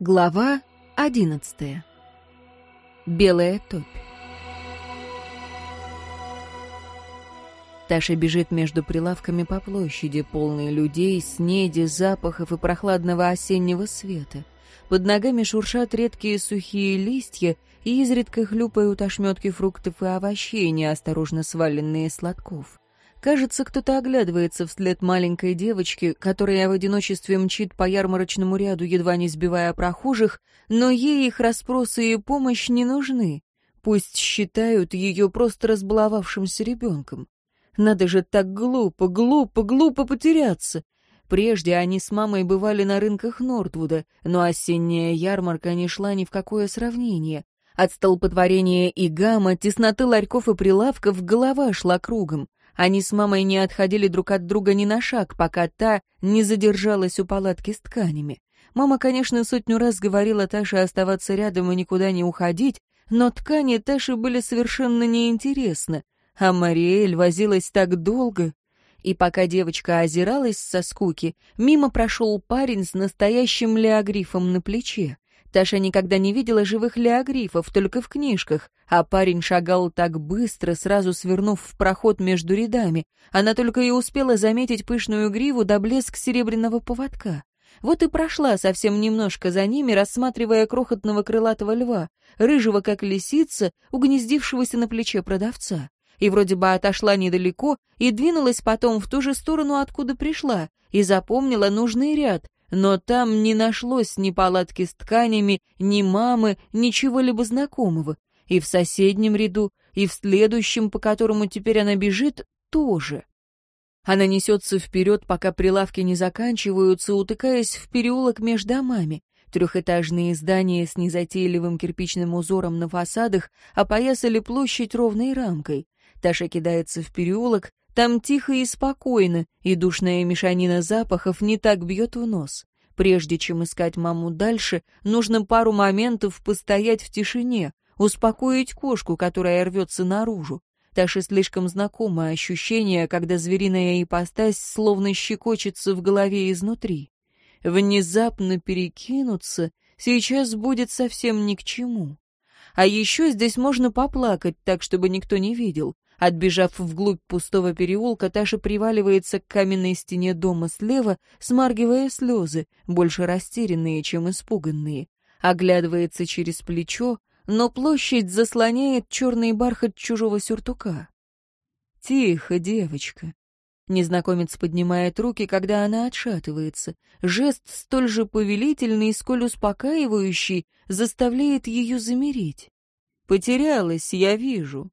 Глава 11. Белая топь. Таша бежит между прилавками по площади, полной людей, снеди, запахов и прохладного осеннего света. Под ногами шуршат редкие сухие листья и изредка хлюпают ошметки фруктов и овощей, неосторожно сваленные сладков. лотков. Кажется, кто-то оглядывается вслед маленькой девочки, которая в одиночестве мчит по ярмарочному ряду, едва не сбивая прохожих, но ей их расспросы и помощь не нужны. Пусть считают ее просто разбаловавшимся ребенком. Надо же так глупо, глупо, глупо потеряться. Прежде они с мамой бывали на рынках Нортвуда, но осенняя ярмарка не шла ни в какое сравнение. От столпотворения и гамма, тесноты ларьков и прилавков голова шла кругом. Они с мамой не отходили друг от друга ни на шаг, пока та не задержалась у палатки с тканями. Мама, конечно, сотню раз говорила Таше оставаться рядом и никуда не уходить, но ткани Таше были совершенно неинтересны, а Мариэль возилась так долго. И пока девочка озиралась со скуки, мимо прошел парень с настоящим леогрифом на плече. Таша никогда не видела живых леогрифов, только в книжках, а парень шагал так быстро, сразу свернув в проход между рядами. Она только и успела заметить пышную гриву до блеск серебряного поводка. Вот и прошла совсем немножко за ними, рассматривая крохотного крылатого льва, рыжего как лисица, угнездившегося на плече продавца. И вроде бы отошла недалеко и двинулась потом в ту же сторону, откуда пришла, и запомнила нужный ряд, но там не нашлось ни палатки с тканями, ни мамы, ничего либо знакомого. И в соседнем ряду, и в следующем, по которому теперь она бежит, тоже. Она несется вперед, пока прилавки не заканчиваются, утыкаясь в переулок между домами. Трехэтажные здания с незатейливым кирпичным узором на фасадах опоясали площадь ровной рамкой. Таша кидается в переулок, там тихо и спокойно, и душная мешанина запахов не так бьет в нос. Прежде чем искать маму дальше, нужно пару моментов постоять в тишине, успокоить кошку, которая рвется наружу. Таше слишком знакомое ощущение, когда звериная ипостась словно щекочется в голове изнутри. Внезапно перекинуться сейчас будет совсем ни к чему. А еще здесь можно поплакать так, чтобы никто не видел, Отбежав вглубь пустого переулка, Таша приваливается к каменной стене дома слева, смаргивая слезы, больше растерянные, чем испуганные. Оглядывается через плечо, но площадь заслоняет черный бархат чужого сюртука. «Тихо, девочка!» Незнакомец поднимает руки, когда она отшатывается. Жест, столь же повелительный, сколь успокаивающий, заставляет ее замереть. «Потерялась, я вижу.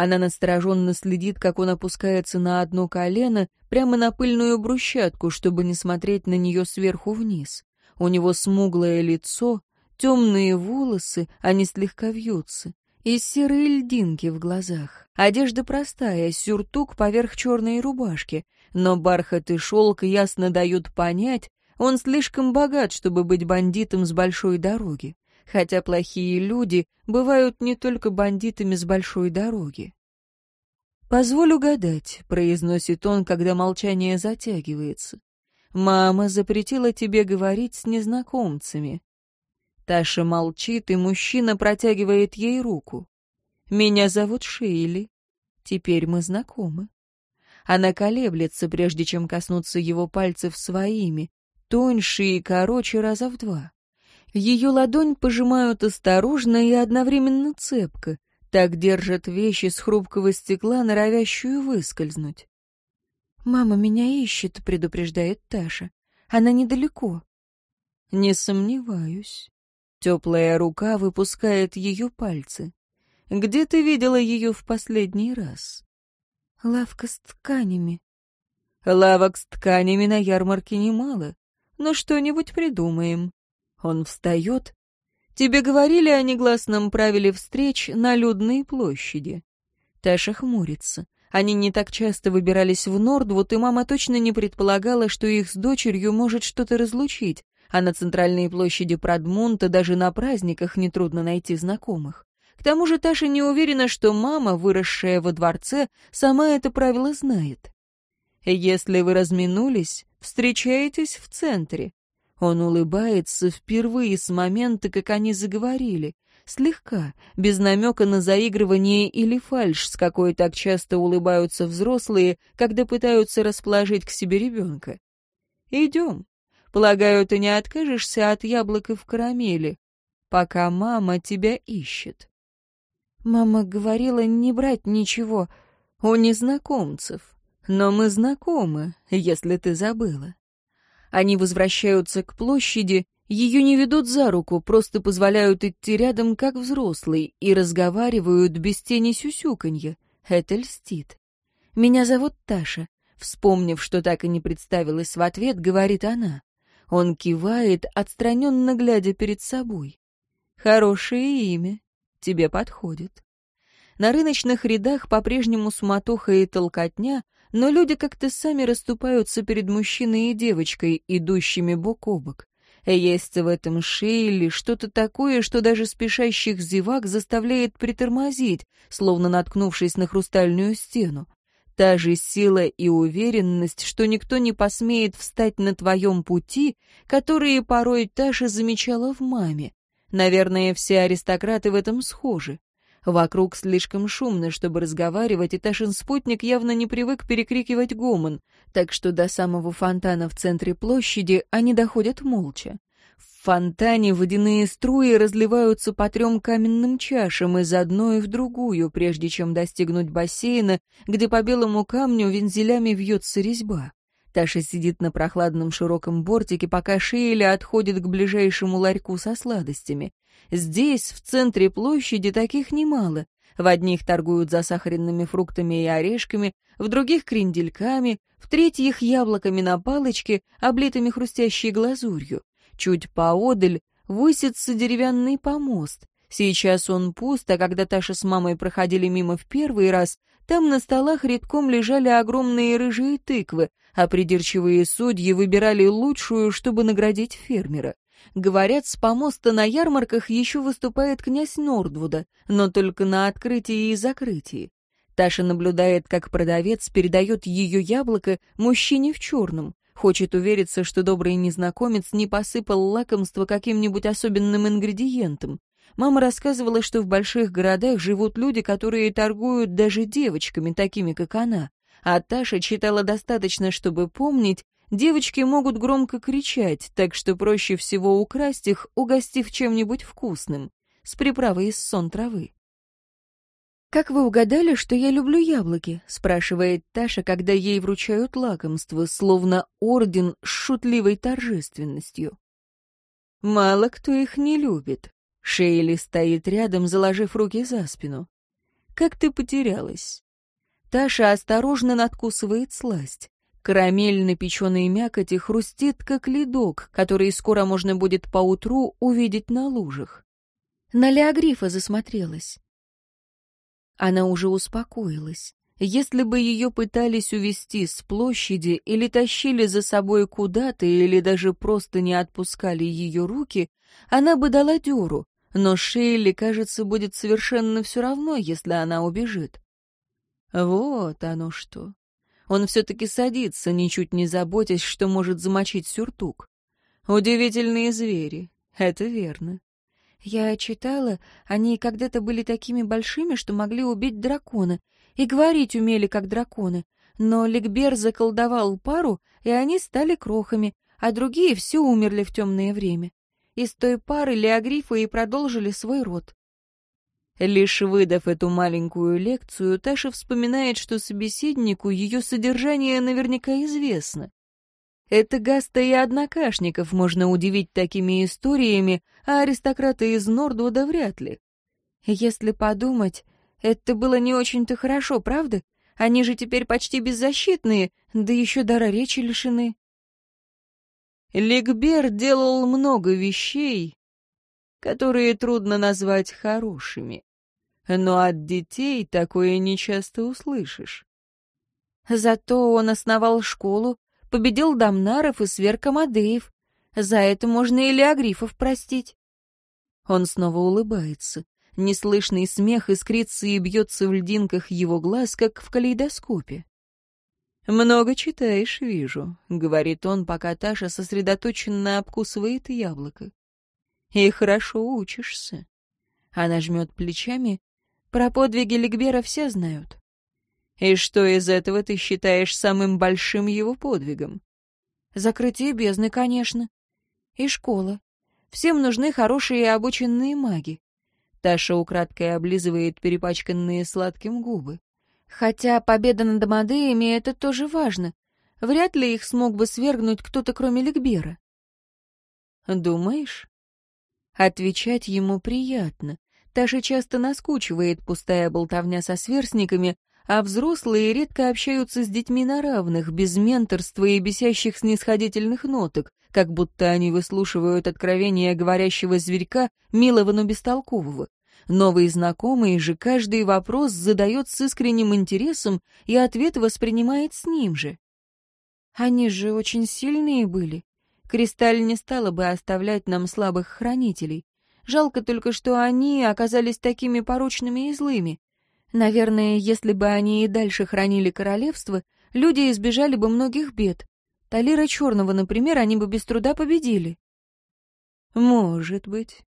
Она настороженно следит, как он опускается на одно колено, прямо на пыльную брусчатку, чтобы не смотреть на нее сверху вниз. У него смуглое лицо, темные волосы, они слегка вьются, и серые льдинки в глазах. Одежда простая, сюртук поверх черной рубашки, но бархат и шелк ясно дают понять, он слишком богат, чтобы быть бандитом с большой дороги хотя плохие люди бывают не только бандитами с большой дороги. «Позволю гадать», — произносит он, когда молчание затягивается. «Мама запретила тебе говорить с незнакомцами». Таша молчит, и мужчина протягивает ей руку. «Меня зовут Шейли. Теперь мы знакомы». Она колеблется, прежде чем коснуться его пальцев своими, тоньше и короче раза в два. Ее ладонь пожимают осторожно и одновременно цепко. Так держат вещи с хрупкого стекла, норовящую выскользнуть. «Мама меня ищет», — предупреждает Таша. «Она недалеко». «Не сомневаюсь». Теплая рука выпускает ее пальцы. «Где ты видела ее в последний раз?» «Лавка с тканями». «Лавок с тканями на ярмарке немало, но что-нибудь придумаем. Он встает. «Тебе говорили о негласном правиле встреч на людной площади». Таша хмурится. Они не так часто выбирались в Нордвуд, и мама точно не предполагала, что их с дочерью может что-то разлучить, а на центральной площади Прадмунта даже на праздниках нетрудно найти знакомых. К тому же Таша не уверена, что мама, выросшая во дворце, сама это правило знает. Если вы разминулись, встречаетесь в центре. Он улыбается впервые с момента, как они заговорили. Слегка, без намека на заигрывание или фальш, с какой так часто улыбаются взрослые, когда пытаются расположить к себе ребенка. «Идем. Полагаю, ты не откажешься от яблок и в карамели, пока мама тебя ищет». Мама говорила не брать ничего у незнакомцев, но мы знакомы, если ты забыла. Они возвращаются к площади, ее не ведут за руку, просто позволяют идти рядом, как взрослый, и разговаривают без тени сюсюканья. Это льстит. «Меня зовут Таша», — вспомнив, что так и не представилась в ответ, говорит она. Он кивает, отстраненно глядя перед собой. «Хорошее имя. Тебе подходит». На рыночных рядах по-прежнему суматоха и толкотня — но люди как-то сами расступаются перед мужчиной и девочкой, идущими бок о бок. Есть в этом Шейле что-то такое, что даже спешащих зевак заставляет притормозить, словно наткнувшись на хрустальную стену. Та же сила и уверенность, что никто не посмеет встать на твоем пути, которые порой Таша замечала в маме. Наверное, все аристократы в этом схожи. Вокруг слишком шумно, чтобы разговаривать, и Ташин спутник явно не привык перекрикивать гомон, так что до самого фонтана в центре площади они доходят молча. В фонтане водяные струи разливаются по трем каменным чашам из одной в другую, прежде чем достигнуть бассейна, где по белому камню вензелями вьется резьба. Таша сидит на прохладном широком бортике, пока Шейля отходит к ближайшему ларьку со сладостями. Здесь, в центре площади, таких немало. В одних торгуют засахаренными фруктами и орешками, в других — крендельками, в третьих — яблоками на палочке, облитыми хрустящей глазурью. Чуть поодаль высится деревянный помост. Сейчас он пуст, а когда Таша с мамой проходили мимо в первый раз, там на столах редком лежали огромные рыжие тыквы, а придирчивые судьи выбирали лучшую, чтобы наградить фермера. Говорят, с помоста на ярмарках еще выступает князь Нордвуда, но только на открытии и закрытии. Таша наблюдает, как продавец передает ее яблоко мужчине в черном, хочет увериться, что добрый незнакомец не посыпал лакомство каким-нибудь особенным ингредиентом. Мама рассказывала, что в больших городах живут люди, которые торгуют даже девочками, такими как она а Таша читала достаточно, чтобы помнить, девочки могут громко кричать, так что проще всего украсть их, угостив чем-нибудь вкусным, с приправой из сон травы. «Как вы угадали, что я люблю яблоки?» — спрашивает Таша, когда ей вручают лакомство, словно орден с шутливой торжественностью. «Мало кто их не любит». Шейли стоит рядом, заложив руки за спину. «Как ты потерялась? Таша осторожно надкусывает сласть. Карамельно печеный мякоть и хрустит, как ледок, который скоро можно будет поутру увидеть на лужах. На Леогрифа засмотрелась. Она уже успокоилась. Если бы ее пытались увести с площади или тащили за собой куда-то, или даже просто не отпускали ее руки, она бы дала дёру, но Шейли, кажется, будет совершенно все равно, если она убежит. Вот оно что. Он все-таки садится, ничуть не заботясь, что может замочить сюртук. Удивительные звери, это верно. Я читала, они когда-то были такими большими, что могли убить дракона, и говорить умели, как драконы. Но Ликбер заколдовал пару, и они стали крохами, а другие все умерли в темное время. Из той пары Леогрифы и продолжили свой род. Лишь выдав эту маленькую лекцию, Таша вспоминает, что собеседнику ее содержание наверняка известно. Это Гаста и однокашников можно удивить такими историями, а аристократы из Нордвуда вряд ли. Если подумать, это было не очень-то хорошо, правда? Они же теперь почти беззащитные, да еще дара речи лишены. Ликбер делал много вещей, которые трудно назвать хорошими но от детей такое нечасто услышишь. Зато он основал школу, победил Дамнаров и Сверкомадеев. За это можно и Леогрифов простить. Он снова улыбается. Неслышный смех искрится и бьется в льдинках его глаз, как в калейдоскопе. «Много читаешь, вижу», — говорит он, пока Таша сосредоточенно обкусывает яблоко. «И хорошо учишься». Она жмет плечами, про подвиги Ликбера все знают. И что из этого ты считаешь самым большим его подвигом? Закрытие бездны, конечно. И школа. Всем нужны хорошие и обученные маги. Таша украдкой облизывает перепачканные сладким губы. Хотя победа над Амадеями — это тоже важно. Вряд ли их смог бы свергнуть кто-то, кроме Ликбера. Думаешь? Отвечать ему приятно. Таше часто наскучивает пустая болтовня со сверстниками, а взрослые редко общаются с детьми на равных, без менторства и бесящих снисходительных ноток, как будто они выслушивают откровения говорящего зверька, милого, но бестолкового. Новые знакомые же каждый вопрос задает с искренним интересом и ответ воспринимает с ним же. Они же очень сильные были. Кристаль не стала бы оставлять нам слабых хранителей. Жалко только, что они оказались такими порочными и злыми. Наверное, если бы они и дальше хранили королевство, люди избежали бы многих бед. Талира Черного, например, они бы без труда победили. Может быть.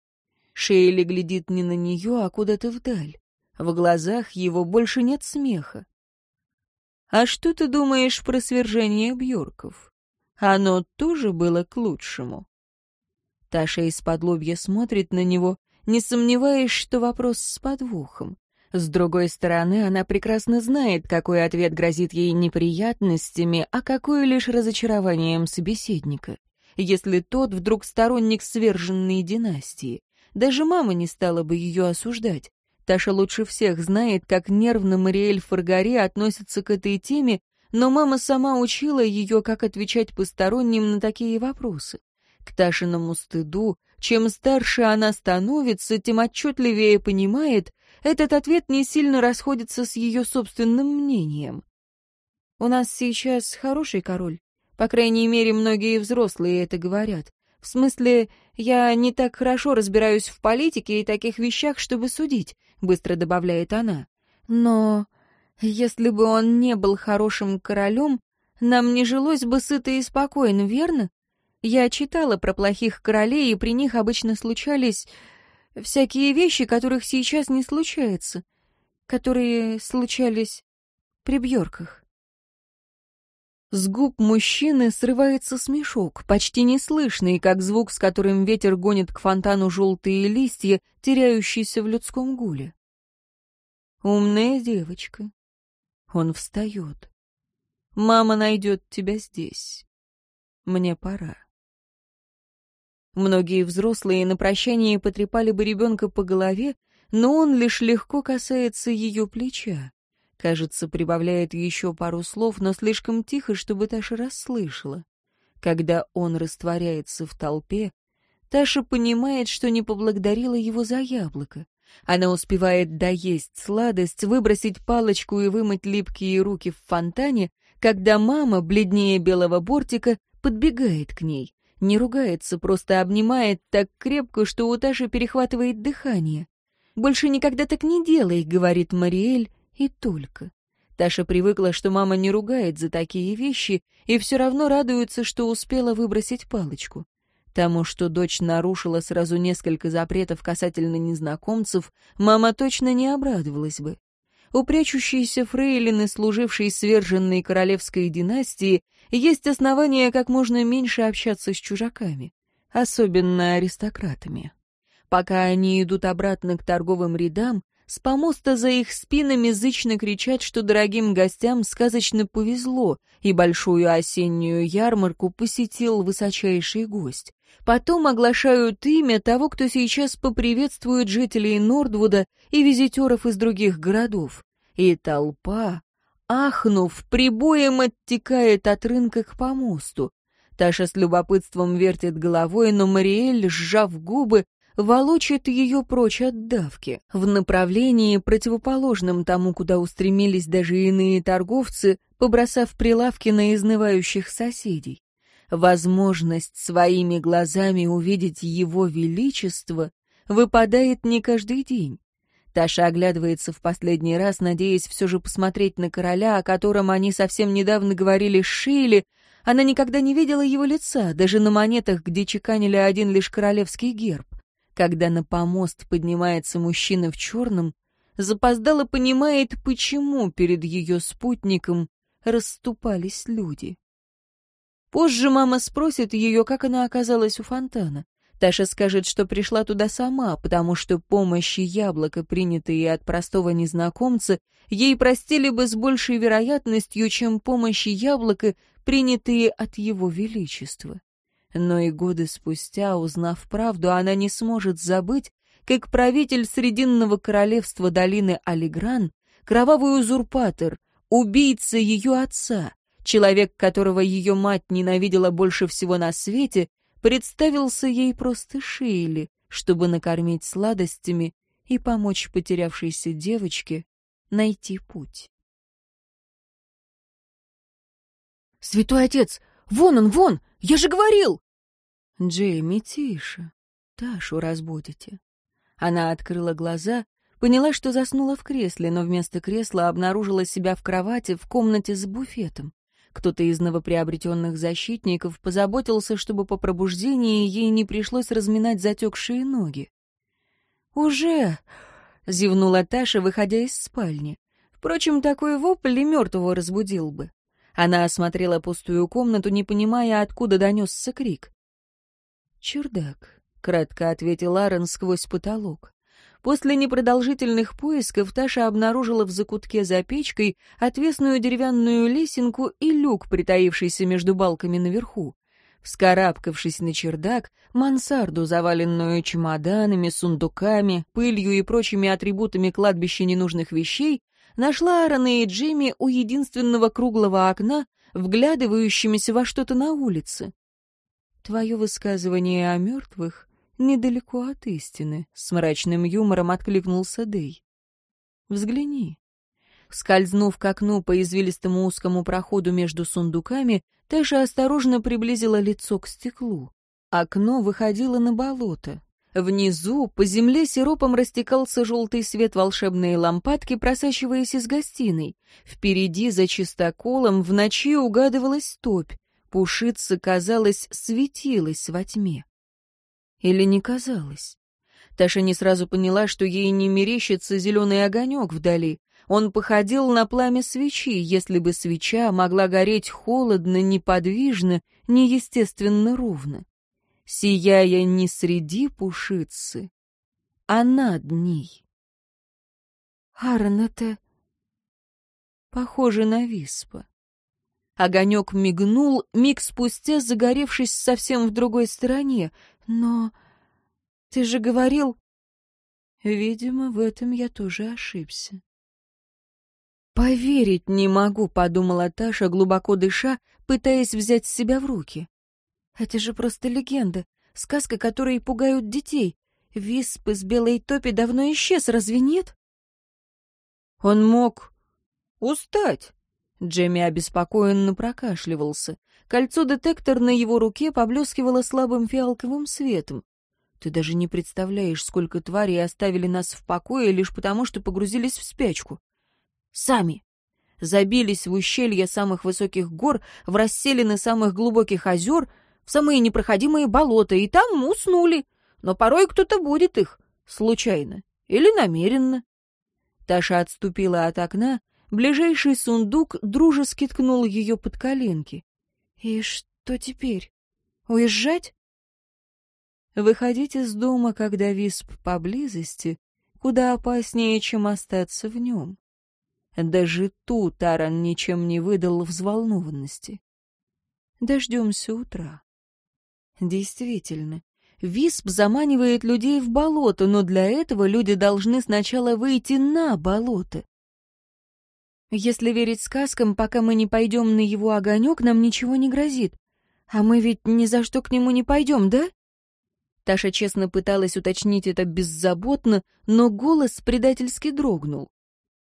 Шейли глядит не на нее, а куда-то вдаль. В глазах его больше нет смеха. А что ты думаешь про свержение Бьорков? Оно тоже было к лучшему. Таша из-под лобья смотрит на него, не сомневаясь, что вопрос с подвохом. С другой стороны, она прекрасно знает, какой ответ грозит ей неприятностями, а какой лишь разочарованием собеседника. Если тот вдруг сторонник сверженной династии. Даже мама не стала бы ее осуждать. Таша лучше всех знает, как нервно Мариэль Фаргари относится к этой теме, но мама сама учила ее, как отвечать посторонним на такие вопросы. К Ташиному стыду, чем старше она становится, тем отчетливее понимает, этот ответ не сильно расходится с ее собственным мнением. «У нас сейчас хороший король. По крайней мере, многие взрослые это говорят. В смысле, я не так хорошо разбираюсь в политике и таких вещах, чтобы судить», — быстро добавляет она. «Но если бы он не был хорошим королем, нам не жилось бы сыто и спокойно, верно? Я читала про плохих королей, и при них обычно случались всякие вещи, которых сейчас не случается, которые случались при Бьорках. С губ мужчины срывается смешок, почти неслышный, как звук, с которым ветер гонит к фонтану желтые листья, теряющиеся в людском гуле. «Умная девочка». Он встает. «Мама найдет тебя здесь. Мне пора». Многие взрослые на прощание потрепали бы ребенка по голове, но он лишь легко касается ее плеча. Кажется, прибавляет еще пару слов, но слишком тихо, чтобы Таша расслышала. Когда он растворяется в толпе, Таша понимает, что не поблагодарила его за яблоко. Она успевает доесть сладость, выбросить палочку и вымыть липкие руки в фонтане, когда мама, бледнее белого бортика, подбегает к ней. Не ругается, просто обнимает так крепко, что у Таши перехватывает дыхание. «Больше никогда так не делай», — говорит Мариэль, — «и только». Таша привыкла, что мама не ругает за такие вещи, и все равно радуется, что успела выбросить палочку. Тому, что дочь нарушила сразу несколько запретов касательно незнакомцев, мама точно не обрадовалась бы. У Фрейлин, фрейлины, служившей сверженной королевской династии, есть основания как можно меньше общаться с чужаками, особенно аристократами. Пока они идут обратно к торговым рядам, с помоста за их спинами зычно кричат, что дорогим гостям сказочно повезло, и большую осеннюю ярмарку посетил высочайший гость. Потом оглашают имя того, кто сейчас поприветствует жителей Нордвуда и визитеров из других городов. И толпа Ахнув, прибоем оттекает от рынка к помосту. Таша с любопытством вертит головой, но Мариэль, сжав губы, волочит ее прочь от давки. В направлении, противоположном тому, куда устремились даже иные торговцы, побросав прилавки на изнывающих соседей. Возможность своими глазами увидеть его величество выпадает не каждый день. Таша оглядывается в последний раз, надеясь все же посмотреть на короля, о котором они совсем недавно говорили с Она никогда не видела его лица, даже на монетах, где чеканили один лишь королевский герб. Когда на помост поднимается мужчина в черном, запоздала понимает, почему перед ее спутником расступались люди. Позже мама спросит ее, как она оказалась у фонтана. Таша скажет, что пришла туда сама, потому что помощи яблока, принятые от простого незнакомца, ей простили бы с большей вероятностью, чем помощи яблока, принятые от его величества. Но и годы спустя, узнав правду, она не сможет забыть, как правитель Срединного королевства долины Алигран, кровавый узурпатор, убийца ее отца, человек, которого ее мать ненавидела больше всего на свете, представился ей просто Шейли, чтобы накормить сладостями и помочь потерявшейся девочке найти путь. «Святой отец! Вон он, вон! Я же говорил!» «Джейми, тише. Ташу разбудите». Она открыла глаза, поняла, что заснула в кресле, но вместо кресла обнаружила себя в кровати в комнате с буфетом. Кто-то из новоприобретенных защитников позаботился, чтобы по пробуждении ей не пришлось разминать затекшие ноги. «Уже!» — зевнула Таша, выходя из спальни. Впрочем, такой вопль и мертвого разбудил бы. Она осмотрела пустую комнату, не понимая, откуда донесся крик. «Чердак», — кратко ответил Аарон сквозь потолок. После непродолжительных поисков Таша обнаружила в закутке за печкой отвесную деревянную лесенку и люк, притаившийся между балками наверху. Вскарабкавшись на чердак, мансарду, заваленную чемоданами, сундуками, пылью и прочими атрибутами кладбища ненужных вещей, нашла Аарона и Джимми у единственного круглого окна, вглядывающимися во что-то на улице. «Твое высказывание о мертвых недалеко от истины», — с мрачным юмором откликнулся Дэй. «Взгляни». Скользнув к окну по извилистому узкому проходу между сундуками, Тэша осторожно приблизила лицо к стеклу. Окно выходило на болото. Внизу по земле сиропом растекался желтый свет волшебной лампадки, просачиваясь из гостиной. Впереди, за чистоколом, в ночи угадывалась топь. Пушица, казалось, светилась во тьме. Или не казалось? Таша не сразу поняла, что ей не мерещится зеленый огонек вдали. Он походил на пламя свечи, если бы свеча могла гореть холодно, неподвижно, неестественно ровно. Сияя не среди пушицы, а над ней. Аарон, это похоже на виспа. Огонек мигнул, миг спустя загоревшись совсем в другой стороне, но ты же говорил... Видимо, в этом я тоже ошибся. «Поверить не могу», — подумала Таша, глубоко дыша, пытаясь взять себя в руки. «Это же просто легенда, сказка, которые пугают детей. Висп из белой топи давно исчез, разве нет?» Он мог устать. Джемми обеспокоенно прокашливался. Кольцо детектор на его руке поблескивало слабым фиалковым светом. Ты даже не представляешь, сколько тварей оставили нас в покое лишь потому, что погрузились в спячку. Сами. Забились в ущелья самых высоких гор, в расселены самых глубоких озер, в самые непроходимые болота, и там уснули. Но порой кто-то будет их. Случайно. Или намеренно. Таша отступила от окна. Ближайший сундук дружески ткнул ее под коленки. «И что теперь? Уезжать?» Выходить из дома, когда висп поблизости, куда опаснее, чем остаться в нем. Даже тут Аран ничем не выдал взволнованности. Дождемся утра. Действительно, висп заманивает людей в болото, но для этого люди должны сначала выйти на болото. Если верить сказкам, пока мы не пойдем на его огонек, нам ничего не грозит. А мы ведь ни за что к нему не пойдем, да? Таша честно пыталась уточнить это беззаботно, но голос предательски дрогнул.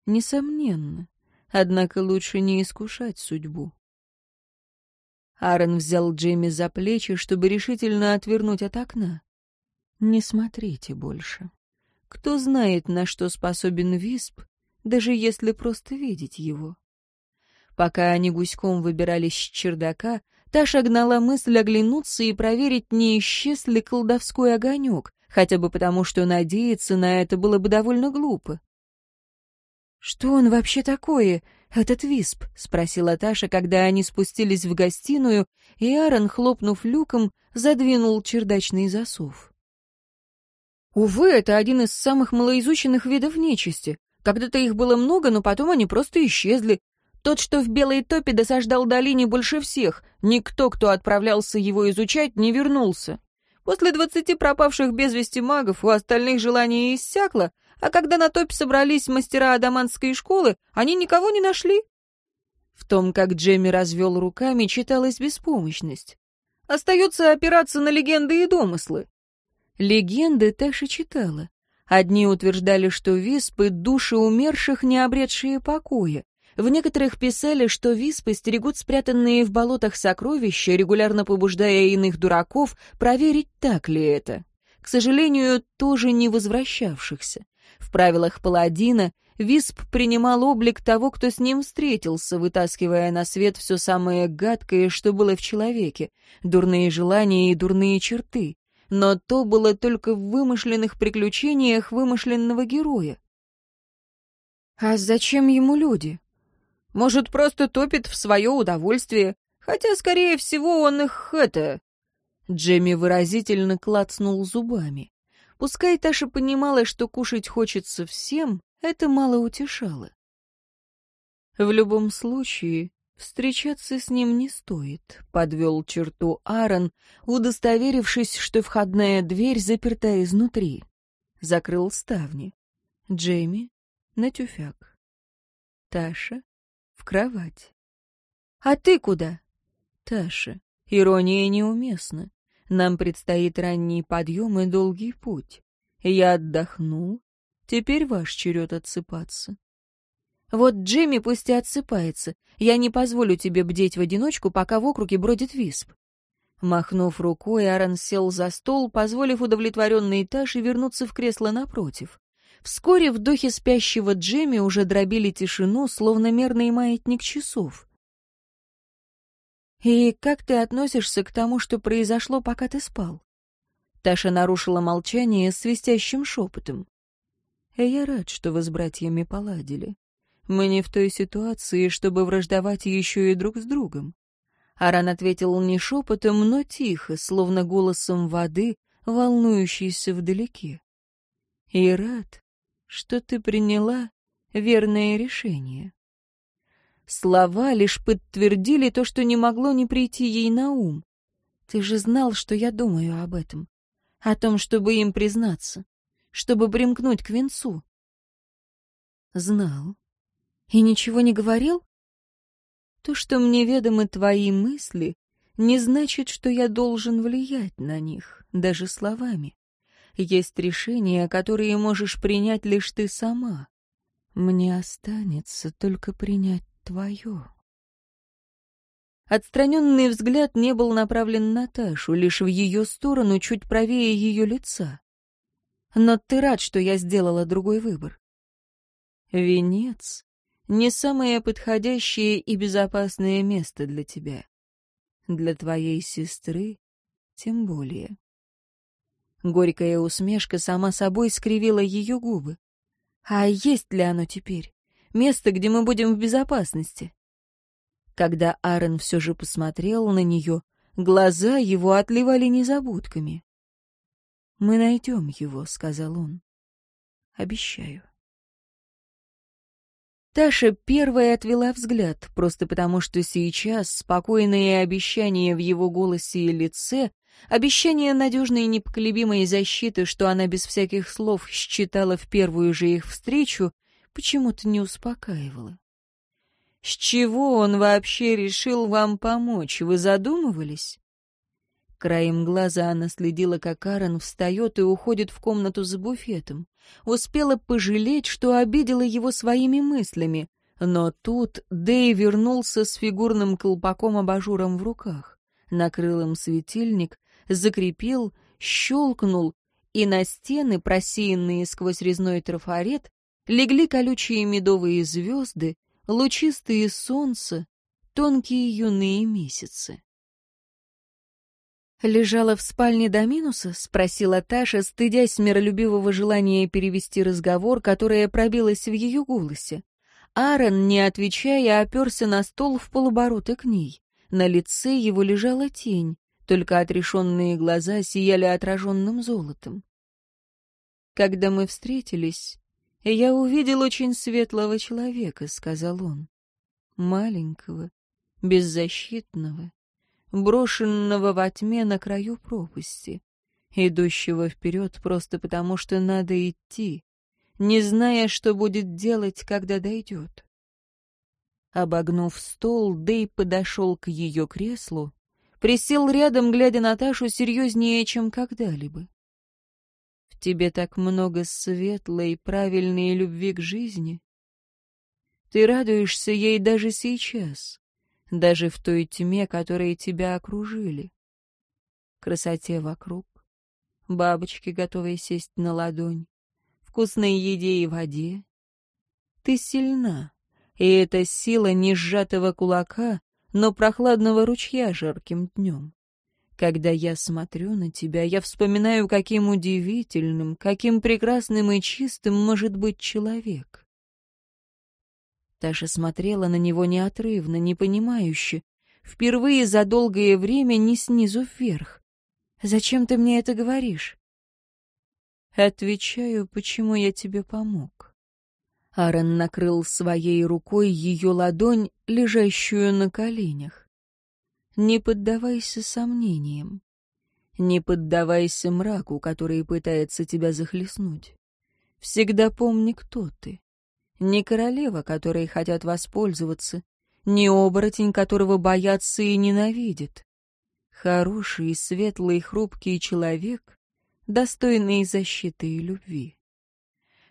Несомненно. Однако лучше не искушать судьбу. Аарон взял Джейми за плечи, чтобы решительно отвернуть от окна. «Не смотрите больше. Кто знает, на что способен Висп, даже если просто видеть его. Пока они гуськом выбирались с чердака, Таша гнала мысль оглянуться и проверить, не исчез ли колдовской огонек, хотя бы потому, что надеяться на это было бы довольно глупо. «Что он вообще такое, этот висп?» — спросила Таша, когда они спустились в гостиную, и Аарон, хлопнув люком, задвинул чердачный засов. «Увы, это один из самых малоизученных видов нечисти. Когда-то их было много, но потом они просто исчезли. Тот, что в Белой топе досаждал долине больше всех. Никто, кто отправлялся его изучать, не вернулся. После двадцати пропавших без вести магов у остальных желание иссякло, а когда на топе собрались мастера адаманской школы, они никого не нашли. В том, как Джемми развел руками, читалась беспомощность. Остается опираться на легенды и домыслы. Легенды Таша читала. Одни утверждали, что виспы — души умерших, не обретшие покоя. В некоторых писали, что виспы стерегут спрятанные в болотах сокровища, регулярно побуждая иных дураков проверить, так ли это. К сожалению, тоже не возвращавшихся. В правилах паладина висп принимал облик того, кто с ним встретился, вытаскивая на свет все самое гадкое, что было в человеке, дурные желания и дурные черты но то было только в вымышленных приключениях вымышленного героя. А зачем ему люди? Может, просто топит в свое удовольствие, хотя, скорее всего, он их это... Джемми выразительно клацнул зубами. Пускай Таша понимала, что кушать хочется всем, это мало утешало. В любом случае, встречаться с ним не стоит», — подвел черту Аарон, удостоверившись, что входная дверь заперта изнутри. Закрыл ставни. Джейми на тюфяк. Таша в кровать. «А ты куда?» «Таша, ирония неуместна. Нам предстоит ранний подъем и долгий путь. Я отдохнул. Теперь ваш черед отсыпаться. Вот Джимми пусть и отсыпается. Я не позволю тебе бдеть в одиночку, пока в округе бродит висп». Махнув рукой, Аарон сел за стол, позволив удовлетворенной Таше вернуться в кресло напротив. Вскоре вдохи спящего Джимми уже дробили тишину, словно мерный маятник часов. «И как ты относишься к тому, что произошло, пока ты спал?» Таша нарушила молчание свистящим шепотом. «Я рад, что вы с братьями поладили. Мы не в той ситуации, чтобы враждовать еще и друг с другом. Аран ответил не шепотом, но тихо, словно голосом воды, волнующейся вдалеке. И рад, что ты приняла верное решение. Слова лишь подтвердили то, что не могло не прийти ей на ум. Ты же знал, что я думаю об этом, о том, чтобы им признаться, чтобы примкнуть к венцу. Знал и ничего не говорил? То, что мне ведомы твои мысли, не значит, что я должен влиять на них, даже словами. Есть решения, которые можешь принять лишь ты сама. Мне останется только принять твое. Отстраненный взгляд не был направлен на Ташу, лишь в ее сторону, чуть правее ее лица. Но ты рад, что я сделала другой выбор. Венец не самое подходящее и безопасное место для тебя. Для твоей сестры тем более. Горькая усмешка сама собой скривила ее губы. А есть ли оно теперь? Место, где мы будем в безопасности? Когда Аарон все же посмотрел на нее, глаза его отливали незабудками. «Мы найдем его», — сказал он. «Обещаю». Таша первая отвела взгляд, просто потому что сейчас спокойные обещания в его голосе и лице, обещания надежной и непоколебимой защиты, что она без всяких слов считала в первую же их встречу, почему-то не успокаивало. «С чего он вообще решил вам помочь? Вы задумывались?» Краем глаза она следила, как Карен встает и уходит в комнату с буфетом. Успела пожалеть, что обидела его своими мыслями. Но тут Дэй вернулся с фигурным колпаком-абажуром в руках. Накрыл им светильник, закрепил, щелкнул, и на стены, просеянные сквозь резной трафарет, легли колючие медовые звезды, лучистые солнца, тонкие юные месяцы. «Лежала в спальне до минуса, спросила Таша, стыдясь миролюбивого желания перевести разговор, которое пробилось в ее голосе. Аарон, не отвечая, оперся на стол в полоборота к ней. На лице его лежала тень, только отрешенные глаза сияли отраженным золотом. «Когда мы встретились, я увидел очень светлого человека», — сказал он. «Маленького, беззащитного, брошенного во тьме на краю пропасти, идущего вперед просто потому, что надо идти, не зная, что будет делать, когда дойдет. Обогнув стол, Дэй подошел к ее креслу, присел рядом, глядя на Ташу серьезнее, чем когда-либо. «В тебе так много светлой, правильной любви к жизни. Ты радуешься ей даже сейчас даже в той тьме, которая тебя окружили. Красоте вокруг, бабочки, готовые сесть на ладонь, вкусной еде и воде. Ты сильна, и эта сила не сжатого кулака, но прохладного ручья жарким днем. Когда я смотрю на тебя, я вспоминаю, каким удивительным, каким прекрасным и чистым может быть человек. Таша смотрела на него неотрывно, непонимающе. Впервые за долгое время не снизу вверх. «Зачем ты мне это говоришь?» «Отвечаю, почему я тебе помог». Аарон накрыл своей рукой ее ладонь, лежащую на коленях. «Не поддавайся сомнениям. Не поддавайся мраку, который пытается тебя захлестнуть. Всегда помни, кто ты. Не королева, которой хотят воспользоваться, не оборотень, которого боятся и ненавидят. Хороший, светлый, хрупкий человек, достойный защиты и любви.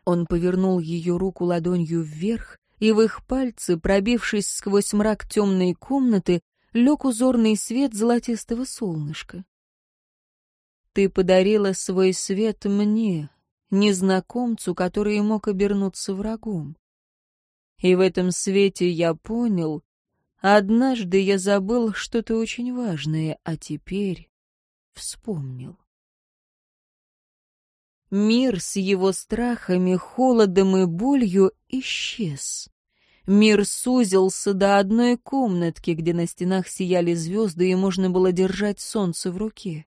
Он повернул ее руку ладонью вверх, и в их пальцы, пробившись сквозь мрак темной комнаты, лег узорный свет золотистого солнышка. «Ты подарила свой свет мне, незнакомцу, который мог обернуться врагом. И в этом свете я понял, однажды я забыл что-то очень важное, а теперь вспомнил. Мир с его страхами, холодом и болью исчез. Мир сузился до одной комнатки, где на стенах сияли звезды и можно было держать солнце в руке.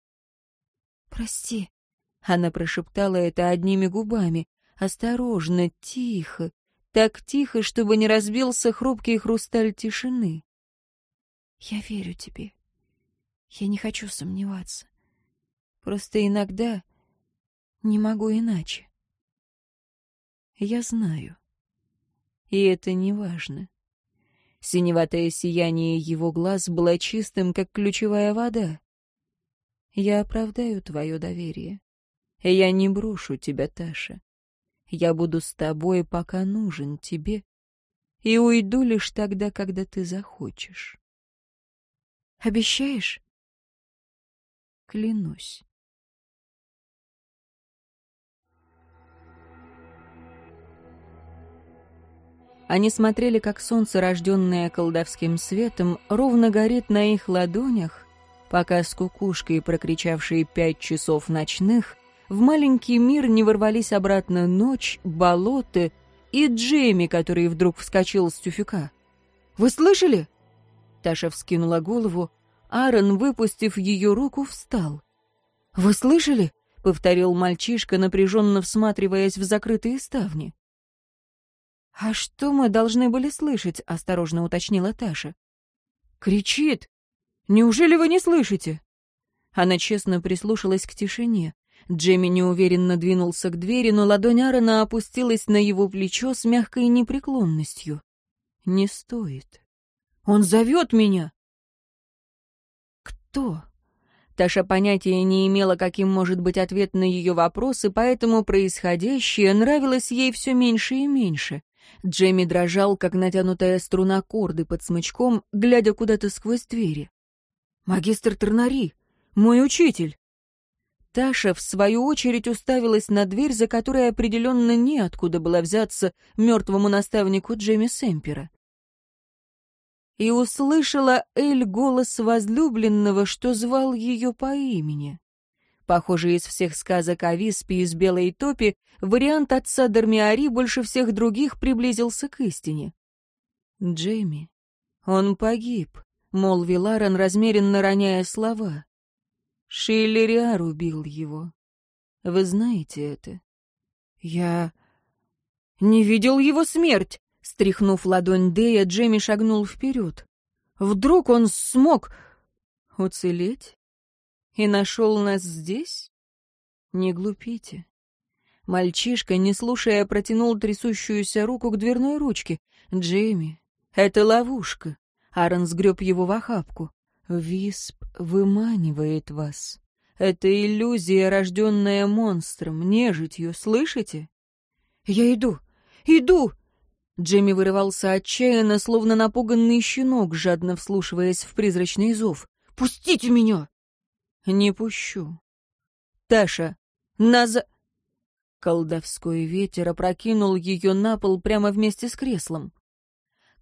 «Прости», — она прошептала это одними губами, осторожно, тихо, так тихо, чтобы не разбился хрупкий хрусталь тишины. «Я верю тебе. Я не хочу сомневаться. Просто иногда не могу иначе». «Я знаю. И это не важно. Синеватое сияние его глаз было чистым, как ключевая вода. Я оправдаю твое доверие. Я не брошу тебя, Таша. Я буду с тобой, пока нужен тебе, и уйду лишь тогда, когда ты захочешь. Обещаешь? Клянусь. Они смотрели, как солнце, рожденное колдовским светом, ровно горит на их ладонях, пока с кукушкой, прокричавшей пять часов ночных, в маленький мир не ворвались обратно ночь, болоты и Джейми, который вдруг вскочил с тюфика. «Вы слышали?» Таша вскинула голову. Аарон, выпустив ее руку, встал. «Вы слышали?» — повторил мальчишка, напряженно всматриваясь в закрытые ставни. «А что мы должны были слышать?» — осторожно уточнила Таша. «Кричит! Неужели вы не слышите?» Она честно прислушалась к тишине. Джейми неуверенно двинулся к двери, но ладонь Аарона опустилась на его плечо с мягкой непреклонностью. «Не стоит. Он зовет меня!» «Кто?» Таша понятия не имела, каким может быть ответ на ее вопрос, и поэтому происходящее нравилось ей все меньше и меньше. Джейми дрожал, как натянутая струна корды под смычком, глядя куда-то сквозь двери. «Магистр Тернари! Мой учитель!» Таша, в свою очередь, уставилась на дверь, за которой определенно неоткуда было взяться мертвому наставнику Джемми Сэмпера. И услышала Эль голос возлюбленного, что звал ее по имени. Похоже, из всех сказок о Виспе из Белой Топи вариант отца Дармиари больше всех других приблизился к истине. «Джейми, он погиб», — молвил Аран, размеренно роняя слова. Шейлериар убил его. Вы знаете это? Я не видел его смерть. Стряхнув ладонь Дея, Джейми шагнул вперед. Вдруг он смог уцелеть и нашел нас здесь? Не глупите. Мальчишка, не слушая, протянул трясущуюся руку к дверной ручке. «Джейми, это ловушка». Аарон сгреб его в охапку. Висп выманивает вас. Это иллюзия, рожденная монстром, нежитью, слышите? Я иду! Иду! Джемми вырывался отчаянно, словно напуганный щенок, жадно вслушиваясь в призрачный зов. «Пустите меня!» «Не пущу». «Таша, назад...» Колдовской ветер опрокинул ее на пол прямо вместе с креслом.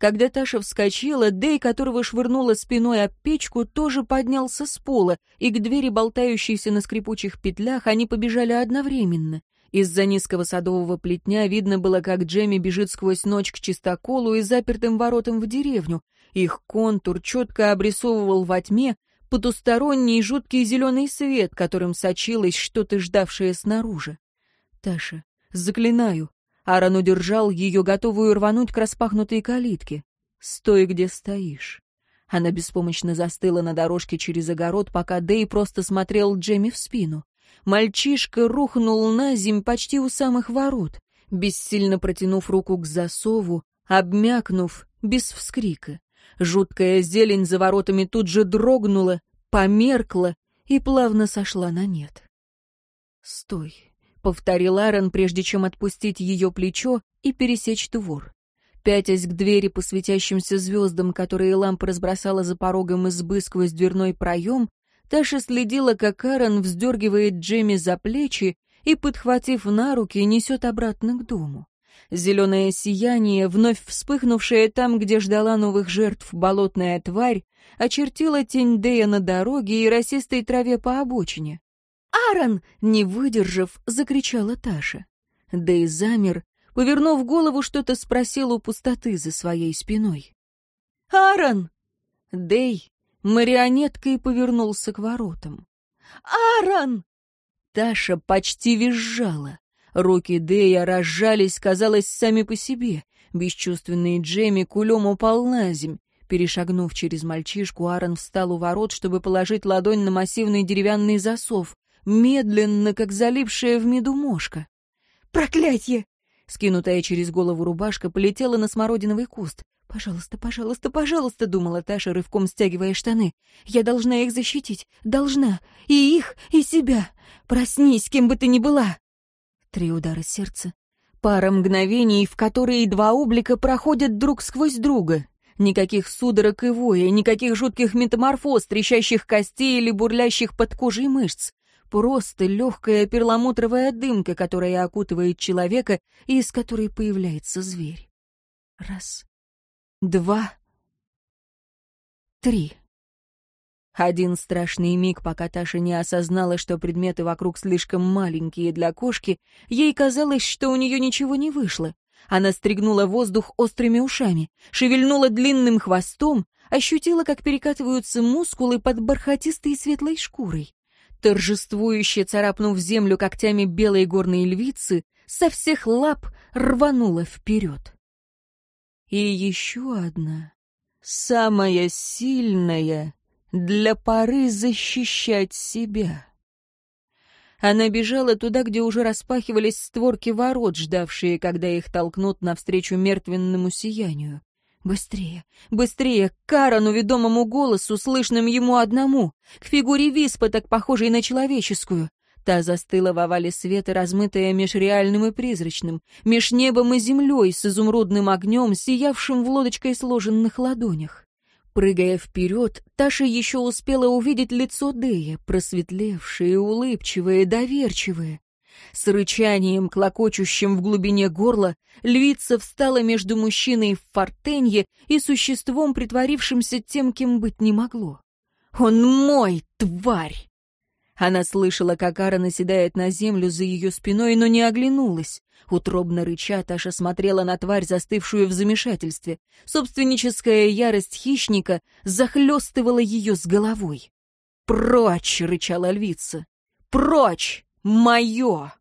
Когда Таша вскочила, Дэй, которого швырнула спиной об печку, тоже поднялся с пола, и к двери, болтающейся на скрипучих петлях, они побежали одновременно. Из-за низкого садового плетня видно было, как Джемми бежит сквозь ночь к чистоколу и запертым воротам в деревню. Их контур четко обрисовывал во тьме потусторонний жуткий зеленый свет, которым сочилось что-то ждавшее снаружи. «Таша, заклинаю, Аарон удержал ее, готовую рвануть к распахнутой калитке. «Стой, где стоишь». Она беспомощно застыла на дорожке через огород, пока Дэй просто смотрел Джемми в спину. Мальчишка рухнул на земь почти у самых ворот, бессильно протянув руку к засову, обмякнув, без вскрика. Жуткая зелень за воротами тут же дрогнула, померкла и плавно сошла на нет. «Стой!» — повторил Аарон, прежде чем отпустить ее плечо и пересечь двор. Пятясь к двери по светящимся звездам, которые лампа разбросала за порогом избы сквозь дверной проем, Таша следила, как Аарон вздергивает Джимми за плечи и, подхватив на руки, несет обратно к дому. Зеленое сияние, вновь вспыхнувшее там, где ждала новых жертв болотная тварь, очертила тень Дея на дороге и росистой траве по обочине. «Аарон!» — не выдержав, закричала Таша. Да и замер, повернув голову, что-то спросил у пустоты за своей спиной. «Аарон!» Дэй марионеткой повернулся к воротам. «Аарон!» Таша почти визжала. Руки Дэя разжались, казалось, сами по себе. Бесчувственный Джемми кулем упал на земь. Перешагнув через мальчишку, Аарон встал у ворот, чтобы положить ладонь на массивный деревянный засов медленно, как залипшая в меду мошка. «Проклятье!» Скинутая через голову рубашка полетела на смородиновый куст. «Пожалуйста, пожалуйста, пожалуйста!» — думала Таша, рывком стягивая штаны. «Я должна их защитить! Должна! И их, и себя! Проснись, кем бы ты ни была!» Три удара сердца. Пара мгновений, в которые два облика проходят друг сквозь друга. Никаких судорог и воя, никаких жутких метаморфоз, трещащих костей или бурлящих под кожей мышц просто легкая перламутровая дымка, которая окутывает человека и из которой появляется зверь. Раз, два, три. Один страшный миг, пока Таша не осознала, что предметы вокруг слишком маленькие для кошки, ей казалось, что у нее ничего не вышло. Она стригнула воздух острыми ушами, шевельнула длинным хвостом, ощутила, как перекатываются мускулы под бархатистой светлой шкурой торжествующе царапнув землю когтями белой горной львицы, со всех лап рванула вперед. И еще одна, самая сильная, для поры защищать себя. Она бежала туда, где уже распахивались створки ворот, ждавшие, когда их толкнут навстречу мертвенному сиянию. Быстрее, быстрее, к Карану, ведомому голосу, слышным ему одному, к фигуре виспа так похожей на человеческую. Та застыла в овале света, размытая меж реальным и призрачным, меж небом и землей с изумрудным огнем, сиявшим в лодочкой сложенных ладонях. Прыгая вперед, Таша еще успела увидеть лицо Дея, просветлевшее, улыбчивое, доверчивое. С рычанием, клокочущим в глубине горла, львица встала между мужчиной в фортенье и существом, притворившимся тем, кем быть не могло. «Он мой, тварь!» Она слышала, как Ара наседает на землю за ее спиной, но не оглянулась. Утробно рыча, Таша смотрела на тварь, застывшую в замешательстве. Собственническая ярость хищника захлестывала ее с головой. «Прочь!» — рычала львица. «Прочь!» Мое!»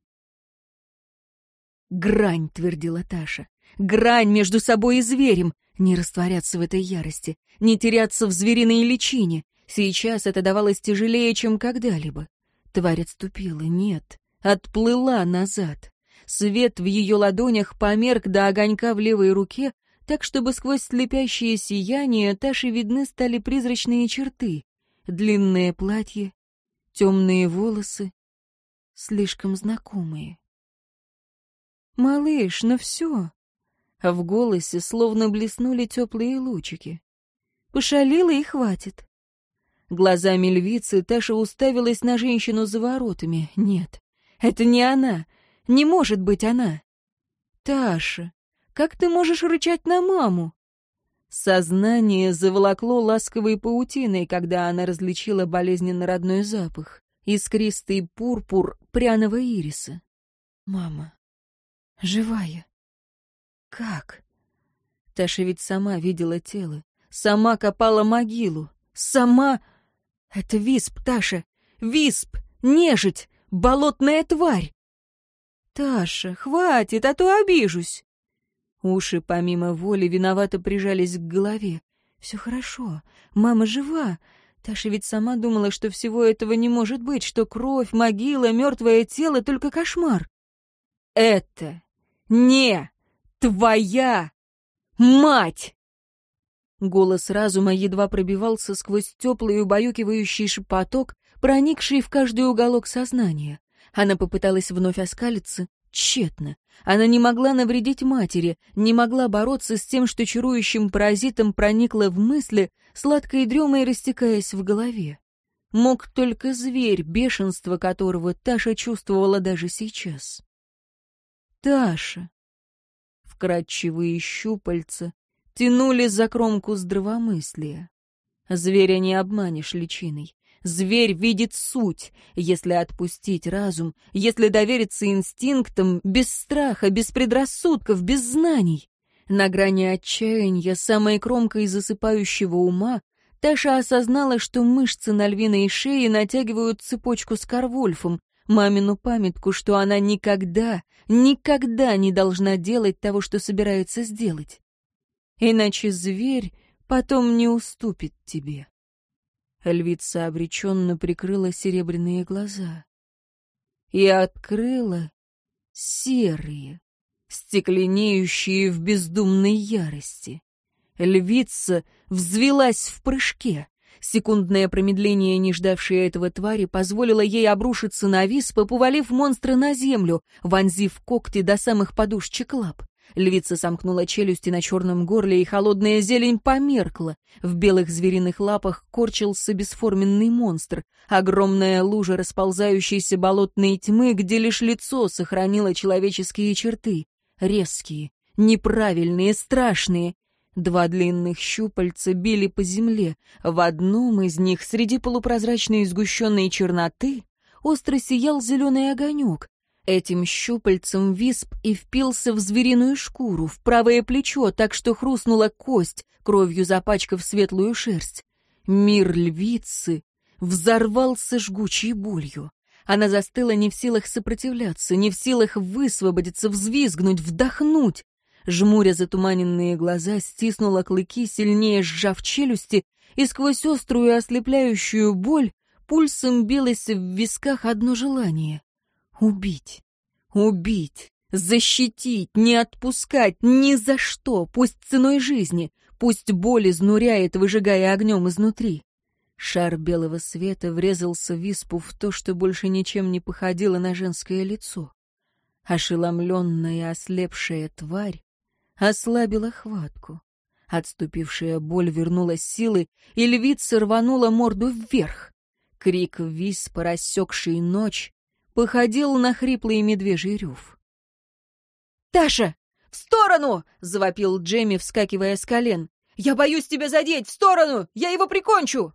«Грань», — твердила Таша, — «грань между собой и зверем. Не растворяться в этой ярости, не теряться в звериной личине. Сейчас это давалось тяжелее, чем когда-либо. Тварь отступила, нет, отплыла назад. Свет в ее ладонях померк до огонька в левой руке, так, чтобы сквозь слепящее сияние Таше видны стали призрачные черты. Длинное платье, темные волосы, слишком знакомые. «Малыш, ну все!» В голосе словно блеснули теплые лучики. Пошалила и хватит. Глазами львицы Таша уставилась на женщину за воротами. Нет, это не она. Не может быть она. Таша, как ты можешь рычать на маму? Сознание заволокло ласковой паутиной, когда она различила болезненно родной запах искристый пурпур пряного ириса. Мама. Живая. Как? Таша ведь сама видела тело, сама копала могилу, сама... Это висп, Таша! Висп! Нежить! Болотная тварь! Таша, хватит, а то обижусь! Уши, помимо воли, виновато прижались к голове. Все хорошо, мама жива, Таша ведь сама думала, что всего этого не может быть, что кровь, могила, мертвое тело — только кошмар. «Это не твоя мать!» Голос разума едва пробивался сквозь теплый убаюкивающий шепоток, проникший в каждый уголок сознания. Она попыталась вновь оскалиться, Тщетно. Она не могла навредить матери, не могла бороться с тем, что чарующим паразитом проникло в мысли, сладкой дремой растекаясь в голове. Мог только зверь, бешенство которого Таша чувствовала даже сейчас. Таша. Вкрадчивые щупальца тянули за кромку здравомыслия. Зверя не обманешь личиной. Зверь видит суть. Если отпустить разум, если довериться инстинктам, без страха, без предрассудков, без знаний. На грани отчаяния, самой кромкой засыпающего ума, Таша осознала, что мышцы на львиной шее натягивают цепочку с корвольфом, мамину памятку, что она никогда, никогда не должна делать того, что собирается сделать. Иначе зверь потом не уступит тебе. Львица обреченно прикрыла серебряные глаза. И открыла серые, стекленеющие в бездумной ярости. Львица взвелась в прыжке. Секундное промедление, не ждавшее этого твари, позволило ей обрушиться на виспа, повалив монстра на землю, вонзив когти до самых подушечек лап. Львица сомкнула челюсти на черном горле, и холодная зелень померкла. В белых звериных лапах корчился бесформенный монстр. Огромная лужа расползающейся болотной тьмы, где лишь лицо сохранило человеческие черты. Резкие, неправильные, страшные. Два длинных щупальца били по земле. В одном из них, среди полупрозрачной сгущенной черноты, остро сиял зеленый огонек, Этим щупальцем висп и впился в звериную шкуру, в правое плечо, так что хрустнула кость, кровью запачкав светлую шерсть. Мир львицы взорвался жгучей болью. Она застыла не в силах сопротивляться, не в силах высвободиться, взвизгнуть, вдохнуть. Жмуря затуманенные глаза, стиснула клыки, сильнее сжав челюсти, и сквозь острую ослепляющую боль пульсом билось в висках одно желание Убить! Убить! Защитить! Не отпускать! Ни за что! Пусть ценой жизни! Пусть боль изнуряет, выжигая огнем изнутри! Шар белого света врезался в виспу в то, что больше ничем не походило на женское лицо. Ошеломленная, ослепшая тварь ослабила хватку. Отступившая боль вернула силы, и львица рванула морду вверх. Крик вис, поросекший ночь, походил на хриплый медвежий рев. «Таша, в сторону!» — завопил Джемми, вскакивая с колен. «Я боюсь тебя задеть! В сторону! Я его прикончу!»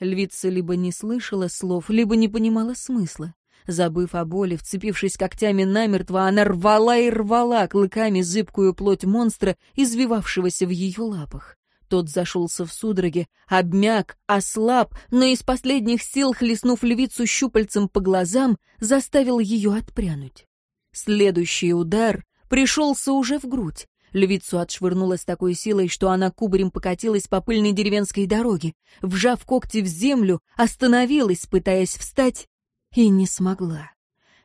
Львица либо не слышала слов, либо не понимала смысла. Забыв о боли, вцепившись когтями намертво, она рвала и рвала клыками зыбкую плоть монстра, извивавшегося в ее лапах. Тот зашелся в судороге, обмяк, ослаб, но из последних сил, хлестнув львицу щупальцем по глазам, заставил ее отпрянуть. Следующий удар пришелся уже в грудь. Львицу отшвырнула с такой силой, что она кубарем покатилась по пыльной деревенской дороге, вжав когти в землю, остановилась, пытаясь встать, и не смогла.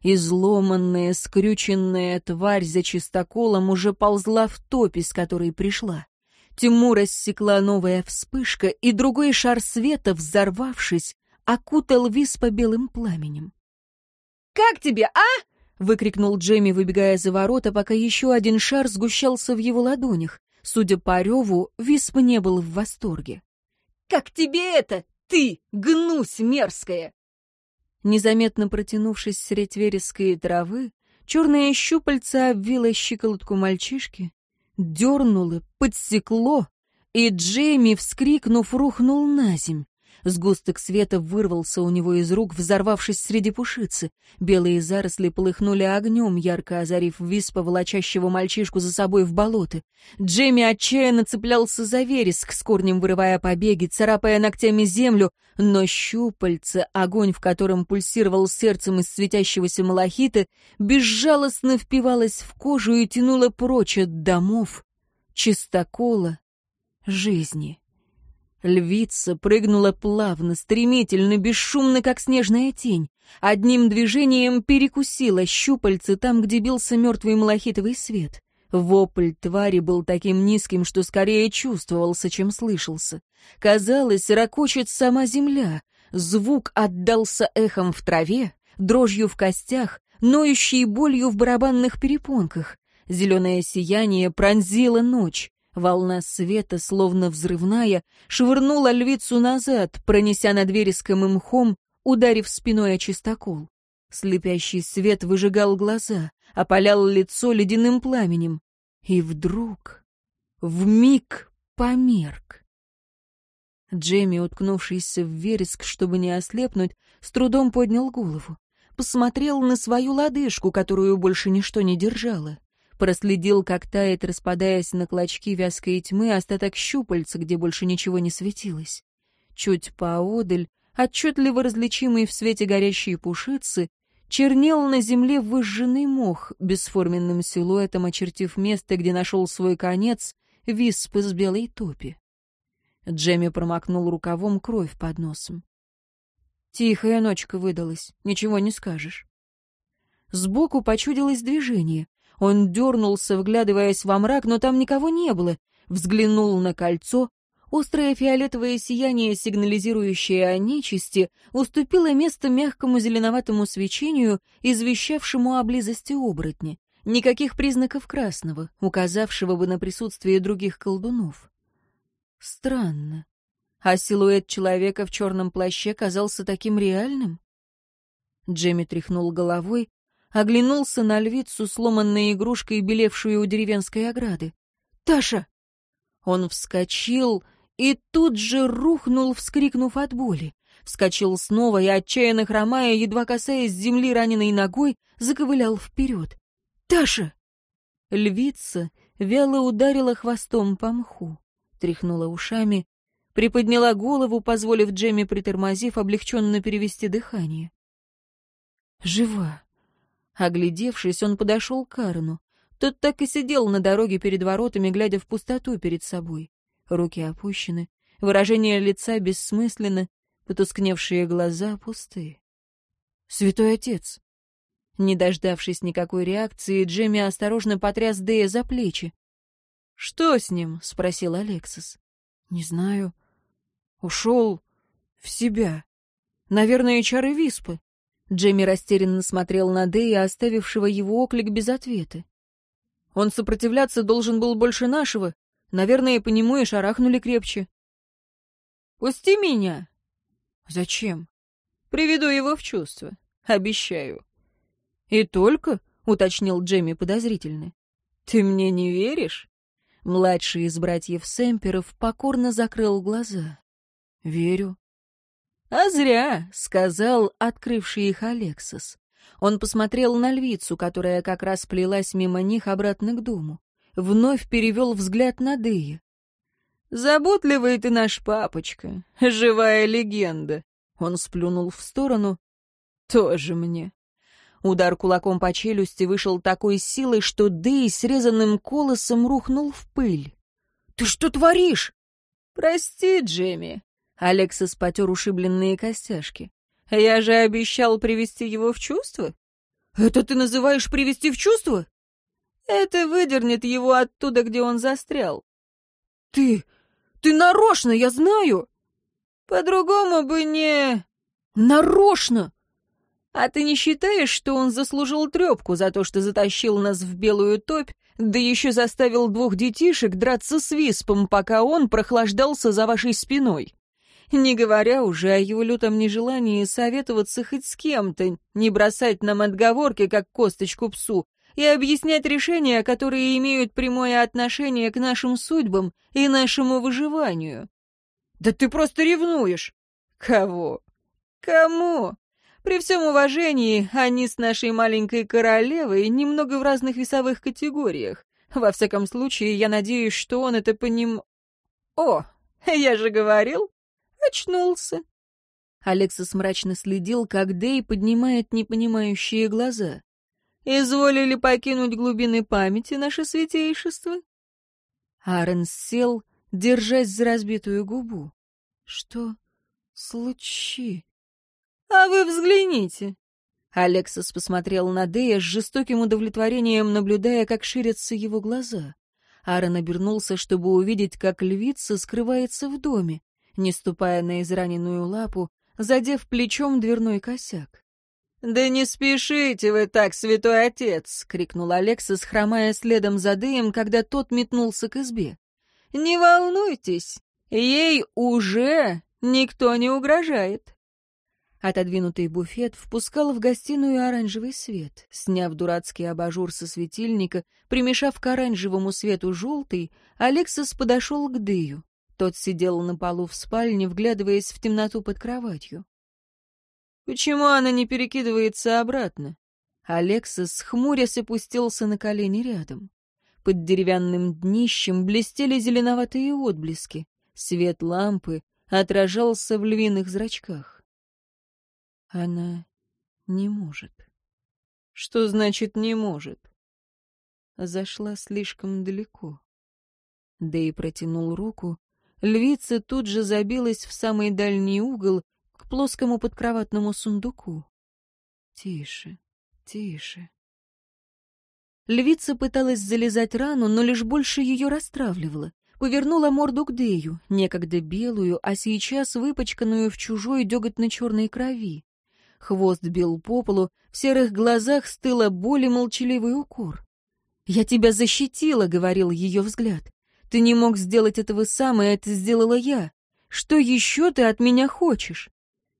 Изломанная, скрюченная тварь за чистоколом уже ползла в топь, с которой пришла. Тимур рассекла новая вспышка, и другой шар света, взорвавшись, окутал Виспа белым пламенем. «Как тебе, а?» — выкрикнул Джемми, выбегая за ворота, пока еще один шар сгущался в его ладонях. Судя по реву, Висп не был в восторге. «Как тебе это, ты, гнусь мерзкая!» Незаметно протянувшись средь вереска травы, черное щупальце обвило щиколотку мальчишки, дернула, подсекло, и Джейми, вскрикнув, рухнул на земь, Сгусток света вырвался у него из рук, взорвавшись среди пушицы. Белые заросли полыхнули огнем, ярко озарив виспа, волочащего мальчишку за собой в болото. Джимми отчаянно цеплялся за вереск, с корнем вырывая побеги, царапая ногтями землю, но щупальца огонь в котором пульсировал сердцем из светящегося малахита, безжалостно впивалось в кожу и тянуло прочь от домов, чистокола, жизни. Львица прыгнула плавно, стремительно, бесшумно, как снежная тень. Одним движением перекусила щупальцы там, где бился мертвый малахитовый свет. Вопль твари был таким низким, что скорее чувствовался, чем слышался. Казалось, ракочет сама земля. Звук отдался эхом в траве, дрожью в костях, ноющей болью в барабанных перепонках. Зеленое сияние пронзило ночь. Волна света, словно взрывная, швырнула львицу назад, пронеся над вереском и мхом, ударив спиной о чистокол. Слепящий свет выжигал глаза, опалял лицо ледяным пламенем. И вдруг, в миг померк. Джемми, уткнувшийся в вереск, чтобы не ослепнуть, с трудом поднял голову. Посмотрел на свою лодыжку, которую больше ничто не держало проследил, как тает, распадаясь на клочки вязкой тьмы, остаток щупальца, где больше ничего не светилось. Чуть поодаль, отчетливо различимый в свете горящие пушицы, чернел на земле выжженный мох, бесформенным силуэтом очертив место, где нашел свой конец, висп из белой топи. Джемми промокнул рукавом кровь под носом. Тихая ночка выдалась, ничего не скажешь. Сбоку почудилось движение. Он дернулся, вглядываясь во мрак, но там никого не было. Взглянул на кольцо. Острое фиолетовое сияние, сигнализирующее о нечисти, уступило место мягкому зеленоватому свечению, извещавшему о близости оборотня. Никаких признаков красного, указавшего бы на присутствие других колдунов. Странно. А силуэт человека в черном плаще казался таким реальным? Джемми тряхнул головой, оглянулся на львицу, сломанной игрушкой, белевшую у деревенской ограды. «Таша!» Он вскочил и тут же рухнул, вскрикнув от боли. Вскочил снова и, отчаянно хромая, едва касаясь земли раненой ногой, заковылял вперед. «Таша!» Львица вяло ударила хвостом по мху, тряхнула ушами, приподняла голову, позволив Джемми, притормозив, облегченно перевести дыхание. «Жива!» Оглядевшись, он подошел к Карену. Тот так и сидел на дороге перед воротами, глядя в пустоту перед собой. Руки опущены, выражение лица бессмысленно, потускневшие глаза пустые. «Святой отец!» Не дождавшись никакой реакции, Джемми осторожно потряс Дея за плечи. «Что с ним?» — спросил Алексис. «Не знаю. Ушел в себя. Наверное, чары виспы». Джейми растерянно смотрел на Дэя, оставившего его оклик без ответа. «Он сопротивляться должен был больше нашего. Наверное, по нему и шарахнули крепче». «Пусти меня!» «Зачем?» «Приведу его в чувство. Обещаю». «И только?» — уточнил Джемми подозрительно. «Ты мне не веришь?» Младший из братьев Сэмперов покорно закрыл глаза. «Верю. «А зря», — сказал открывший их Алексос. Он посмотрел на львицу, которая как раз плелась мимо них обратно к дому. Вновь перевел взгляд на Дея. «Заботливый ты наш папочка, живая легенда!» Он сплюнул в сторону. «Тоже мне!» Удар кулаком по челюсти вышел такой силой, что Дэй срезанным колосом рухнул в пыль. «Ты что творишь?» «Прости, Джимми, Алексис потер ушибленные костяшки. «Я же обещал привести его в чувство?» «Это ты называешь привести в чувство?» «Это выдернет его оттуда, где он застрял». «Ты... ты нарочно, я знаю!» «По-другому бы не...» «Нарочно!» «А ты не считаешь, что он заслужил трепку за то, что затащил нас в белую топь, да еще заставил двух детишек драться с виспом, пока он прохлаждался за вашей спиной?» Не говоря уже о его лютом нежелании советоваться хоть с кем-то, не бросать нам отговорки, как косточку псу, и объяснять решения, которые имеют прямое отношение к нашим судьбам и нашему выживанию. «Да ты просто ревнуешь!» «Кого? Кому?» При всем уважении, они с нашей маленькой королевой немного в разных весовых категориях. Во всяком случае, я надеюсь, что он это поним... О, я же говорил, «Очнулся». Алексис мрачно следил, как Дэй поднимает непонимающие глаза. «Изволили покинуть глубины памяти наше святейшество?» Аренс сел, держась за разбитую губу. «Что случи?» «А вы взгляните!» Алексис посмотрел на Дэя с жестоким удовлетворением, наблюдая, как ширятся его глаза. Аарон обернулся, чтобы увидеть, как львица скрывается в доме не ступая на израненную лапу, задев плечом дверной косяк. «Да не спешите вы так, святой отец!» — крикнул Алексис, хромая следом за дым, когда тот метнулся к избе. «Не волнуйтесь, ей уже никто не угрожает!» Отодвинутый буфет впускал в гостиную оранжевый свет. Сняв дурацкий абажур со светильника, примешав к оранжевому свету желтый, Алексис подошел к Дыю. Тот сидел на полу в спальне, вглядываясь в темноту под кроватью. «Почему она не перекидывается обратно?» Алексас, хмурясь, опустился на колени рядом. Под деревянным днищем блестели зеленоватые отблески. Свет лампы отражался в львиных зрачках. Она не может. Что значит «не может»? Зашла слишком далеко. Да и протянул руку, Львица тут же забилась в самый дальний угол к плоскому подкроватному сундуку. Тише, тише. Львица пыталась залезать рану, но лишь больше ее расстравливала. Повернула морду к Дею, некогда белую, а сейчас выпачканную в чужой деготно-черной крови. Хвост бил по полу, в серых глазах стыла боль и молчаливый укор. «Я тебя защитила», — говорил ее взгляд. Ты не мог сделать этого сам, и это сделала я. Что еще ты от меня хочешь?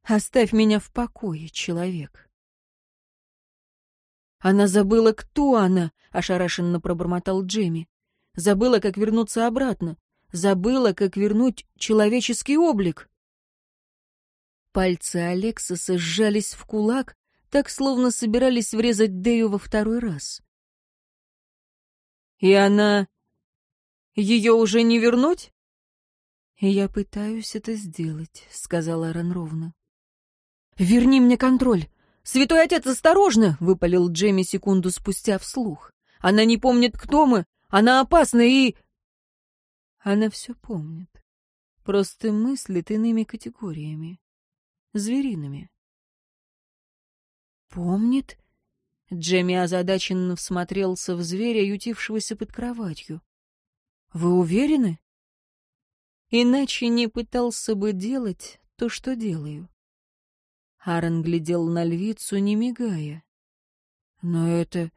Оставь меня в покое, человек. Она забыла, кто она, ошарашенно пробормотал Джемми. Забыла, как вернуться обратно. Забыла, как вернуть человеческий облик. Пальцы Алексоса сжались в кулак, так словно собирались врезать Дею во второй раз. И она ее уже не вернуть? Я пытаюсь это сделать, сказал Аарон ровно. Верни мне контроль. Святой отец, осторожно, выпалил Джемми секунду спустя вслух. Она не помнит, кто мы. Она опасна и... Она все помнит. Просто мыслит иными категориями. Звериными. Помнит? Джемми озадаченно всмотрелся в зверя, ютившегося под кроватью. Вы уверены? Иначе не пытался бы делать то, что делаю. Аарон глядел на львицу, не мигая. Но это...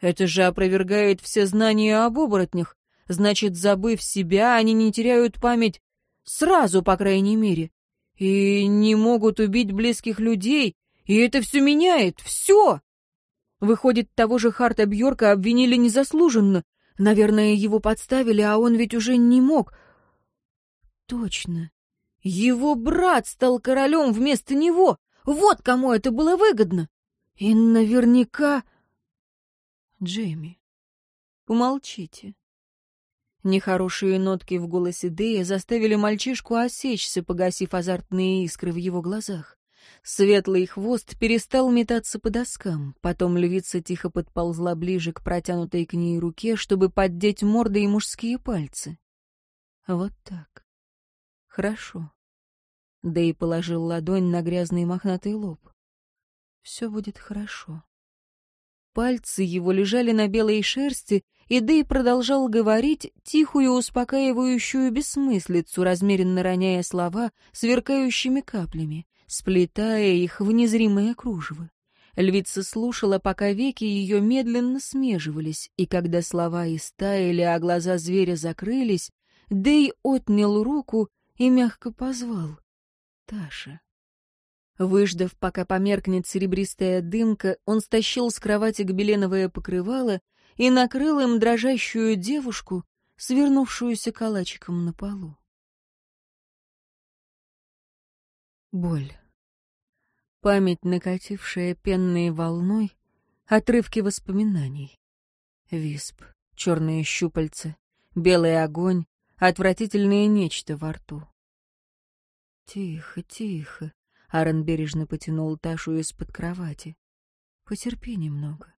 это же опровергает все знания об оборотнях. Значит, забыв себя, они не теряют память сразу, по крайней мере. И не могут убить близких людей, и это все меняет, все! Выходит, того же Харта Бьорка обвинили незаслуженно, Наверное, его подставили, а он ведь уже не мог. Точно. Его брат стал королем вместо него. Вот кому это было выгодно. И наверняка... Джейми, помолчите. Нехорошие нотки в голосе Дея заставили мальчишку осечься, погасив азартные искры в его глазах. Светлый хвост перестал метаться по доскам. Потом львица тихо подползла ближе к протянутой к ней руке, чтобы поддеть морды и мужские пальцы. Вот так. Хорошо. Дэй положил ладонь на грязный мохнатый лоб. Все будет хорошо. Пальцы его лежали на белой шерсти, и Дэй продолжал говорить тихую, успокаивающую бессмыслицу, размеренно роняя слова сверкающими каплями сплетая их в незримые кружевы. Львица слушала, пока веки ее медленно смеживались, и когда слова истаяли, а глаза зверя закрылись, Дэй отнял руку и мягко позвал. «Таша». Выждав, пока померкнет серебристая дымка, он стащил с кровати гобеленовое покрывало и накрыл им дрожащую девушку, свернувшуюся калачиком на полу. Боль. Память, накатившая пенной волной, отрывки воспоминаний. Висп, черные щупальца, белый огонь, отвратительное нечто во рту. Тихо, тихо. Аарон бережно потянул Ташу из-под кровати. «Потерпи немного».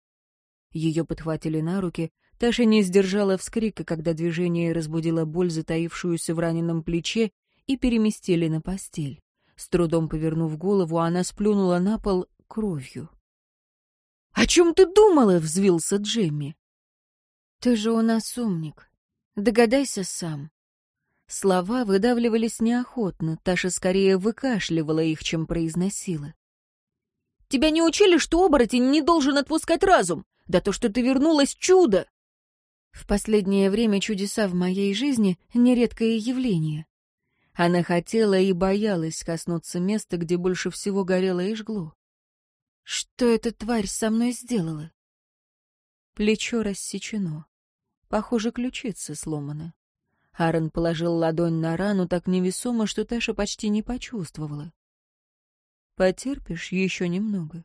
Ее подхватили на руки. Таша не сдержала вскрика, когда движение разбудило боль, затаившуюся в раненом плече, и переместили на постель. С трудом повернув голову, она сплюнула на пол кровью. «О чем ты думала?» — взвился Джемми. «Ты же у нас умник. Догадайся сам». Слова выдавливались неохотно, Таша скорее выкашливала их, чем произносила. «Тебя не учили, что оборотень не должен отпускать разум? Да то, что ты вернулась, чудо!» В последнее время чудеса в моей жизни — нередкое явление. Она хотела и боялась коснуться места, где больше всего горело и жгло. Что эта тварь со мной сделала? Плечо рассечено. Похоже, ключица сломана. Аарон положил ладонь на рану так невесомо, что Таша почти не почувствовала. Потерпишь еще немного.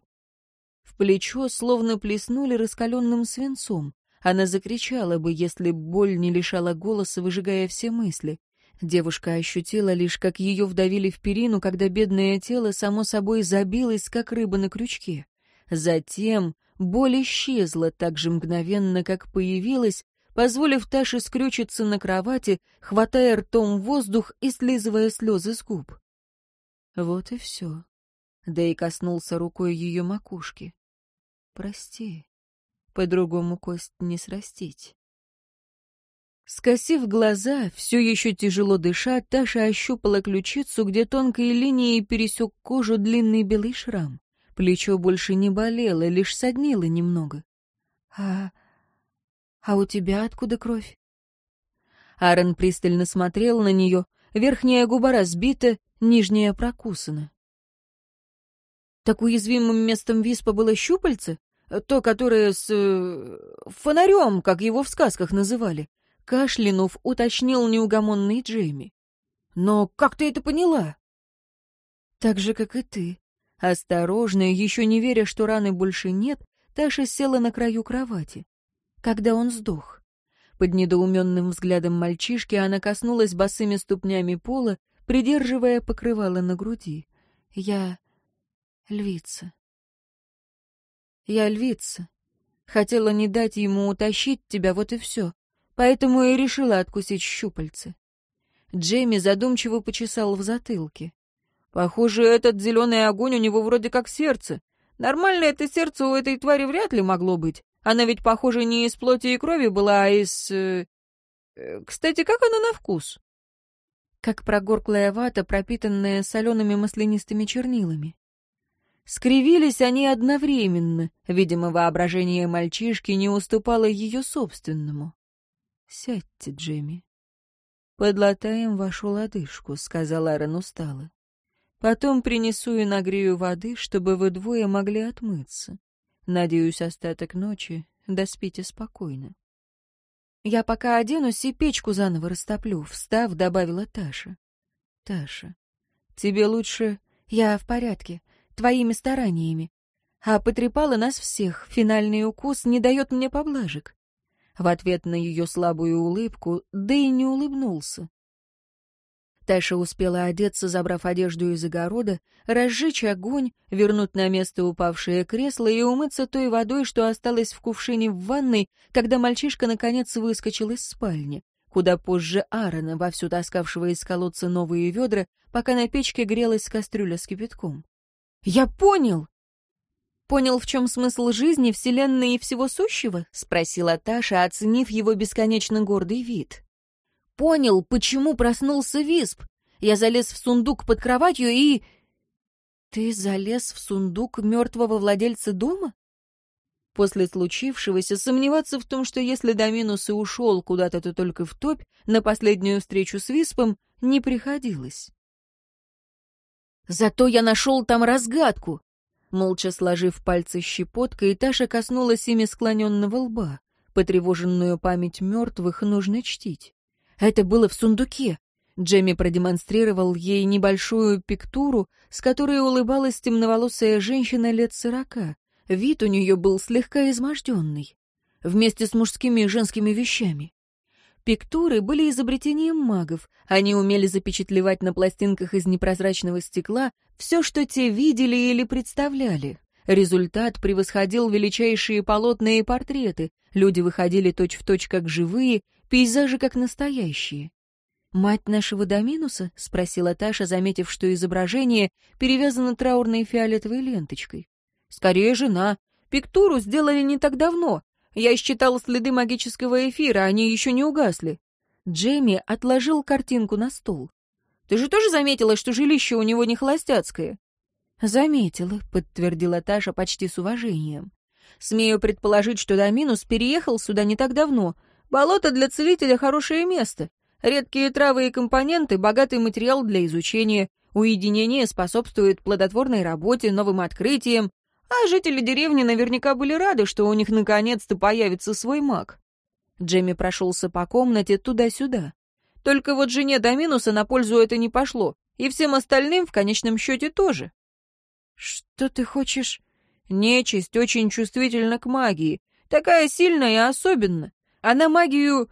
В плечо словно плеснули раскаленным свинцом. Она закричала бы, если боль не лишала голоса, выжигая все мысли. Девушка ощутила лишь, как ее вдавили в перину, когда бедное тело само собой забилось, как рыба на крючке. Затем боль исчезла так же мгновенно, как появилась, позволив Таше скрючиться на кровати, хватая ртом воздух и слизывая слезы с губ. Вот и все. Дэй коснулся рукой ее макушки. Прости, по-другому кость не срастить. Скосив глаза, все еще тяжело дыша, Таша ощупала ключицу, где тонкой линией пересек кожу длинный белый шрам. Плечо больше не болело, лишь соднило немного. «А... а у тебя откуда кровь?» Аарон пристально смотрел на нее. Верхняя губа разбита, нижняя прокусана. «Так уязвимым местом виспа было щупальце? То, которое с... Э, фонарем, как его в сказках называли?» кашлянув, уточнил неугомонный Джейми. «Но как ты это поняла?» «Так же, как и ты». Осторожно, еще не веря, что раны больше нет, Таша села на краю кровати. Когда он сдох. Под недоуменным взглядом мальчишки она коснулась босыми ступнями пола, придерживая покрывало на груди. «Я... львица». «Я львица. Хотела не дать ему утащить тебя, вот и все поэтому и решила откусить щупальце. Джейми задумчиво почесал в затылке. «Похоже, этот зеленый огонь у него вроде как сердце. Нормально это сердце у этой твари вряд ли могло быть. Она ведь, похоже, не из плоти и крови была, а из... Э, э кстати, как она на вкус?» Как прогорклая вата, пропитанная солеными маслянистыми чернилами. Скривились они одновременно, видимо, воображение мальчишки не уступало ее собственному. «Сядьте, Джимми». «Подлатаем вашу лодыжку», — сказал Аарон устало. «Потом принесу и нагрею воды, чтобы вы двое могли отмыться. Надеюсь, остаток ночи доспите спокойно». «Я пока оденусь и печку заново растоплю», — встав, добавила Таша. «Таша, тебе лучше...» «Я в порядке. Твоими стараниями. А потрепала нас всех. Финальный укус не дает мне поблажек в ответ на ее слабую улыбку, да и не улыбнулся. Таша успела одеться, забрав одежду из огорода, разжечь огонь, вернуть на место упавшее кресло и умыться той водой, что осталось в кувшине в ванной, когда мальчишка наконец выскочил из спальни, куда позже Аарона, вовсю таскавшего из колодца новые ведра, пока на печке грелась кастрюля с кипятком. «Я понял!» «Понял, в чем смысл жизни, Вселенной и всего сущего?» — спросила Таша, оценив его бесконечно гордый вид. «Понял, почему проснулся Висп. Я залез в сундук под кроватью и...» «Ты залез в сундук мертвого владельца дома?» После случившегося сомневаться в том, что если Доминус и ушел куда-то, то только в топь, на последнюю встречу с Виспом не приходилось. «Зато я нашел там разгадку. Молча сложив пальцы щепоткой, Таша коснулась ими склоненного лба. Потревоженную память мертвых нужно чтить. Это было в сундуке. Джемми продемонстрировал ей небольшую пиктуру, с которой улыбалась темноволосая женщина лет сорока. Вид у нее был слегка изможденный. Вместе с мужскими и женскими вещами. Пиктуры были изобретением магов. Они умели запечатлевать на пластинках из непрозрачного стекла все, что те видели или представляли. Результат превосходил величайшие полотна и портреты. Люди выходили точь-в-точь точь как живые, пейзажи как настоящие. «Мать нашего Доминуса?» — спросила Таша, заметив, что изображение перевязано траурной фиолетовой ленточкой. «Скорее, жена. Пиктуру сделали не так давно. Я считал следы магического эфира, они еще не угасли. Джейми отложил картинку на стол. Ты же тоже заметила, что жилище у него не холостяцкое? Заметила, подтвердила Таша почти с уважением. Смею предположить, что Доминус переехал сюда не так давно. Болото для целителя хорошее место. Редкие травы и компоненты, богатый материал для изучения. Уединение способствует плодотворной работе, новым открытиям. А жители деревни наверняка были рады, что у них наконец-то появится свой маг. Джемми прошелся по комнате туда-сюда. Только вот жене до минуса на пользу это не пошло, и всем остальным в конечном счете тоже. «Что ты хочешь?» «Нечисть очень чувствительна к магии. Такая сильная и особенно. Она магию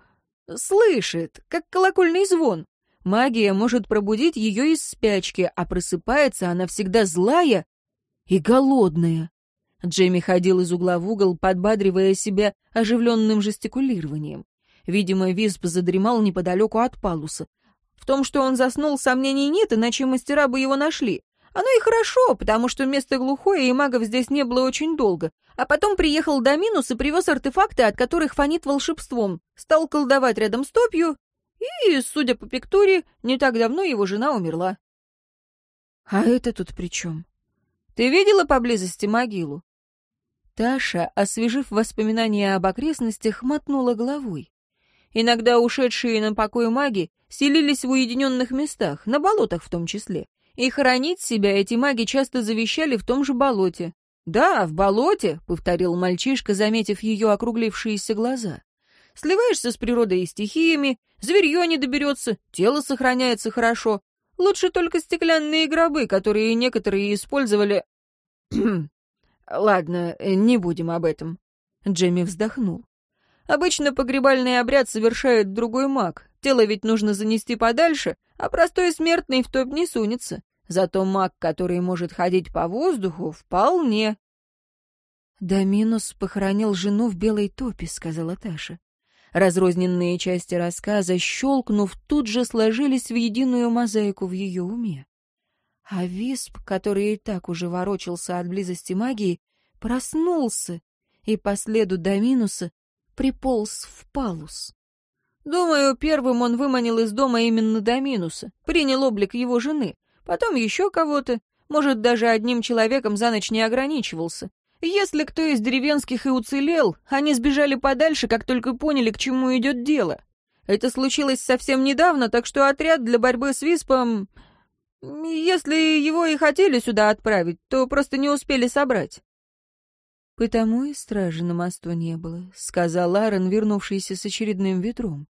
слышит, как колокольный звон. Магия может пробудить ее из спячки, а просыпается она всегда злая и голодная. Джейми ходил из угла в угол, подбадривая себя оживленным жестикулированием. Видимо, Висп задремал неподалеку от палуса. В том, что он заснул, сомнений нет, иначе мастера бы его нашли. Оно и хорошо, потому что место глухое, и магов здесь не было очень долго. А потом приехал Доминус и привез артефакты, от которых фонит волшебством. Стал колдовать рядом с топью, и, судя по пиктуре, не так давно его жена умерла. А это тут при чем? Ты видела поблизости могилу?» Таша, освежив воспоминания об окрестностях, мотнула головой. Иногда ушедшие на покой маги селились в уединенных местах, на болотах в том числе. И хоронить себя эти маги часто завещали в том же болоте. «Да, в болоте», — повторил мальчишка, заметив ее округлившиеся глаза. «Сливаешься с природой и стихиями, зверье не доберется, тело сохраняется хорошо, Лучше только стеклянные гробы, которые некоторые использовали... Ладно, не будем об этом. Джемми вздохнул. Обычно погребальный обряд совершает другой маг. Тело ведь нужно занести подальше, а простой смертный в топ не сунется. Зато маг, который может ходить по воздуху, вполне. «Доминус похоронил жену в белой топе», — сказала Таша. Разрозненные части рассказа, щелкнув, тут же сложились в единую мозаику в ее уме. А Висп, который и так уже ворочался от близости магии, проснулся и по следу Доминуса приполз в палус. Думаю, первым он выманил из дома именно Доминуса, принял облик его жены, потом еще кого-то, может, даже одним человеком за ночь не ограничивался. Если кто из деревенских и уцелел, они сбежали подальше, как только поняли, к чему идет дело. Это случилось совсем недавно, так что отряд для борьбы с Виспом... Если его и хотели сюда отправить, то просто не успели собрать. «Потому и стражи на мосту не было», — сказал Аарон, вернувшийся с очередным ветром.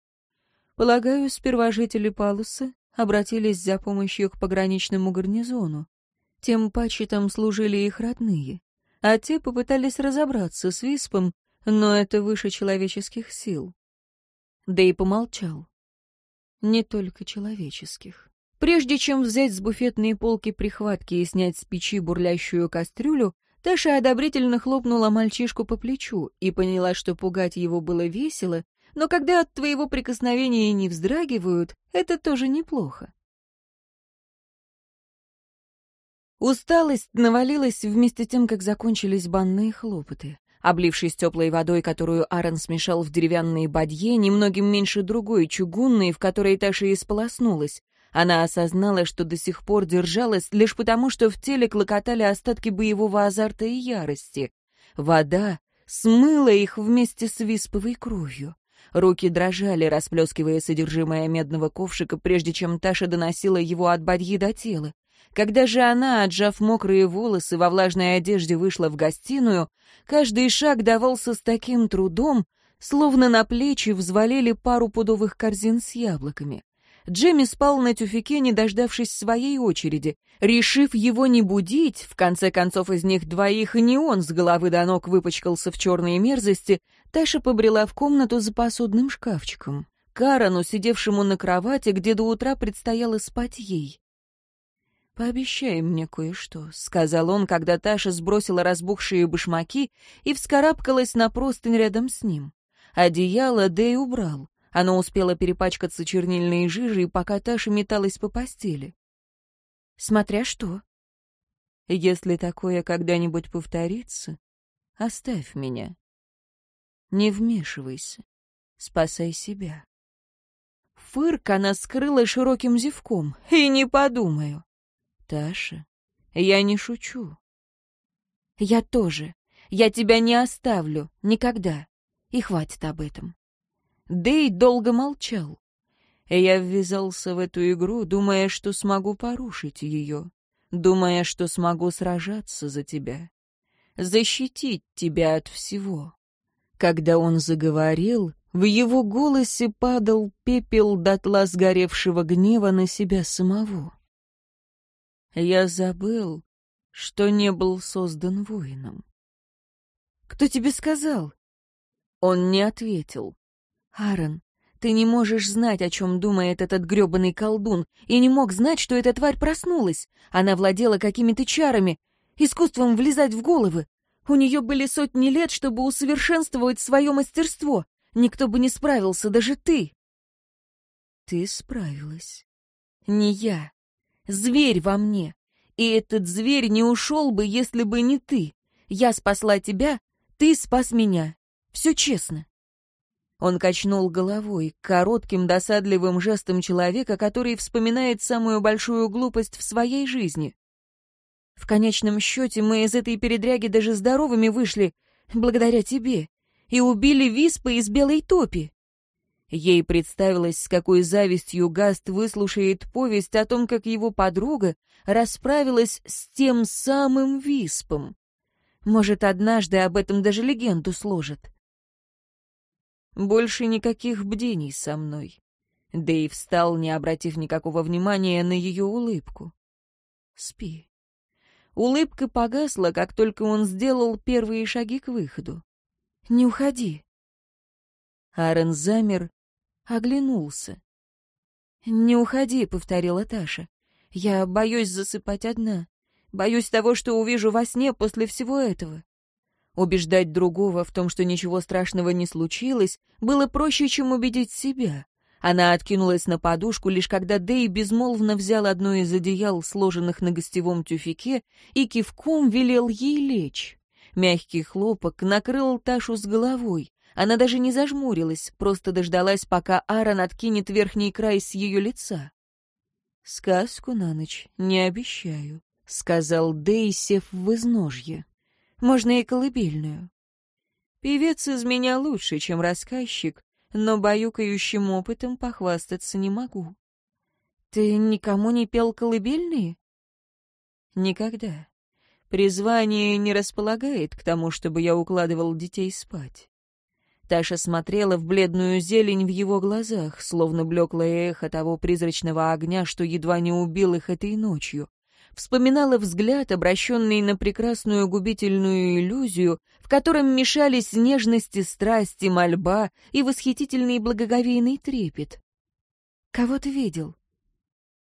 «Полагаю, сперва жители Палуса обратились за помощью к пограничному гарнизону. Тем паче там служили их родные а те попытались разобраться с Виспом, но это выше человеческих сил. Да и помолчал. Не только человеческих. Прежде чем взять с буфетной полки прихватки и снять с печи бурлящую кастрюлю, Таша одобрительно хлопнула мальчишку по плечу и поняла, что пугать его было весело, но когда от твоего прикосновения не вздрагивают, это тоже неплохо. Усталость навалилась вместе тем, как закончились банные хлопоты. Облившись теплой водой, которую Аарон смешал в деревянные бадье, немногим меньше другой, чугунной, в которой Таша и сполоснулась. Она осознала, что до сих пор держалась лишь потому, что в теле клокотали остатки боевого азарта и ярости. Вода смыла их вместе с висповой кровью. Руки дрожали, расплескивая содержимое медного ковшика, прежде чем Таша доносила его от бадьи до тела. Когда же она, отжав мокрые волосы во влажной одежде, вышла в гостиную, каждый шаг давался с таким трудом, словно на плечи взвалили пару пудовых корзин с яблоками. Джемми спал на тюфике, не дождавшись своей очереди. Решив его не будить, в конце концов из них двоих не он с головы до ног выпачкался в черные мерзости, Таша побрела в комнату за посудным шкафчиком. Карану, сидевшему на кровати, где до утра предстояло спать ей. «Пообещай мне кое-что», — сказал он, когда Таша сбросила разбухшие башмаки и вскарабкалась на простынь рядом с ним. Одеяло Дэй убрал. Оно успело перепачкаться чернильной жижей, пока Таша металась по постели. «Смотря что». «Если такое когда-нибудь повторится, оставь меня. Не вмешивайся. Спасай себя». Фырк она скрыла широким зевком. «И не подумаю». Таша, я не шучу. Я тоже. Я тебя не оставлю. Никогда. И хватит об этом. Дэй долго молчал. Я ввязался в эту игру, думая, что смогу порушить ее, думая, что смогу сражаться за тебя, защитить тебя от всего. Когда он заговорил, в его голосе падал пепел дотла сгоревшего гнева на себя самого. Я забыл, что не был создан воином. «Кто тебе сказал?» Он не ответил. «Аарон, ты не можешь знать, о чем думает этот гребаный колдун, и не мог знать, что эта тварь проснулась. Она владела какими-то чарами, искусством влезать в головы. У нее были сотни лет, чтобы усовершенствовать свое мастерство. Никто бы не справился, даже ты. Ты справилась. Не я зверь во мне. И этот зверь не ушел бы, если бы не ты. Я спасла тебя, ты спас меня. Все честно. Он качнул головой, коротким досадливым жестом человека, который вспоминает самую большую глупость в своей жизни. В конечном счете мы из этой передряги даже здоровыми вышли, благодаря тебе, и убили виспы из белой топи. Ей представилось, с какой завистью Гаст выслушает повесть о том, как его подруга расправилась с тем самым Виспом. Может, однажды об этом даже легенду сложат. Больше никаких бдений со мной. Дэйв встал, не обратив никакого внимания на ее улыбку. Спи. Улыбка погасла, как только он сделал первые шаги к выходу. «Не уходи». Аарон замер, оглянулся. «Не уходи», — повторила Таша. «Я боюсь засыпать одна. Боюсь того, что увижу во сне после всего этого». Убеждать другого в том, что ничего страшного не случилось, было проще, чем убедить себя. Она откинулась на подушку, лишь когда Дэй безмолвно взял одно из одеял, сложенных на гостевом тюфике, и кивком велел ей лечь. Мягкий хлопок накрыл Ташу с головой. Она даже не зажмурилась, просто дождалась, пока Аарон откинет верхний край с ее лица. «Сказку на ночь не обещаю», — сказал Дейсев в изножье. «Можно и колыбельную». Певец из меня лучше, чем рассказчик, но баюкающим опытом похвастаться не могу. «Ты никому не пел колыбельные?» «Никогда», Призвание не располагает к тому, чтобы я укладывал детей спать. Таша смотрела в бледную зелень в его глазах, словно блеклое эхо того призрачного огня, что едва не убил их этой ночью. Вспоминала взгляд, обращенный на прекрасную губительную иллюзию, в котором мешались нежности, страсти, мольба и восхитительный благоговейный трепет. «Кого ты видел?»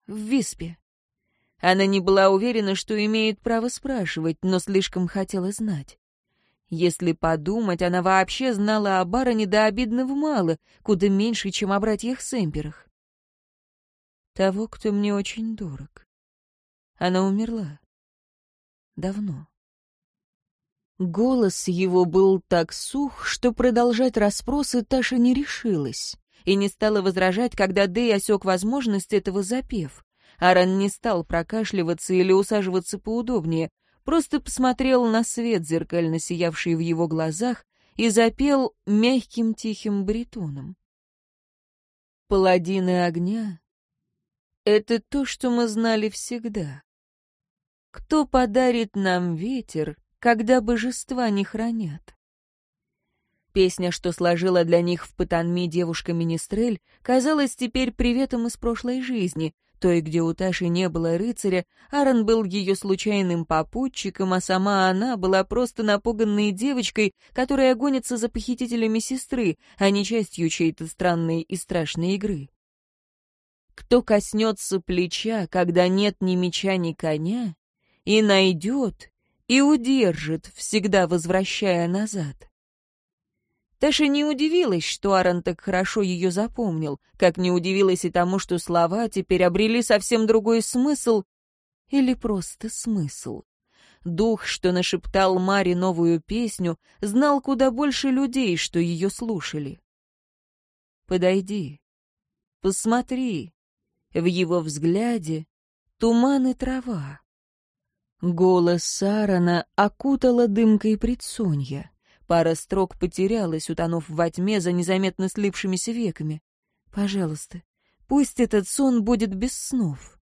«В Виспе». Она не была уверена, что имеет право спрашивать, но слишком хотела знать. Если подумать, она вообще знала о бароне до обидного мало, куда меньше, чем о братьях Семперах. Того, кто мне очень дорог. Она умерла. Давно. Голос его был так сух, что продолжать расспросы Таша не решилась и не стала возражать, когда Дэй осек возможность этого запев. Аран не стал прокашливаться или усаживаться поудобнее просто посмотрел на свет, зеркально сиявший в его глазах, и запел мягким тихим бритоном. «Паладины огня — это то, что мы знали всегда. Кто подарит нам ветер, когда божества не хранят?» Песня, что сложила для них в Патанми девушка Министрель, казалась теперь приветом из прошлой жизни — той, где у Таши не было рыцаря, Аарон был ее случайным попутчиком, а сама она была просто напуганной девочкой, которая гонится за похитителями сестры, а не частью чьей-то странной и страшной игры. Кто коснется плеча, когда нет ни меча, ни коня, и найдет, и удержит, всегда возвращая назад. Таша не удивилась, что Аарон так хорошо ее запомнил, как не удивилась и тому, что слова теперь обрели совсем другой смысл, или просто смысл. Дух, что нашептал Маре новую песню, знал куда больше людей, что ее слушали. «Подойди, посмотри, в его взгляде туман и трава». Голос Сарана окутала дымкой предсонья. Пара строк потерялась, утонув во тьме за незаметно слипшимися веками. «Пожалуйста, пусть этот сон будет без снов».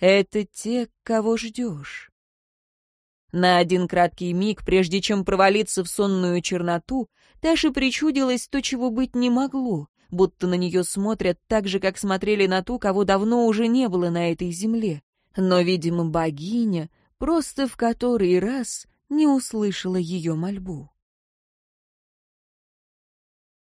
«Это те, кого ждешь». На один краткий миг, прежде чем провалиться в сонную черноту, Таше причудилось то, чего быть не могло, будто на нее смотрят так же, как смотрели на ту, кого давно уже не было на этой земле. Но, видимо, богиня просто в который раз не услышала ее мольбу.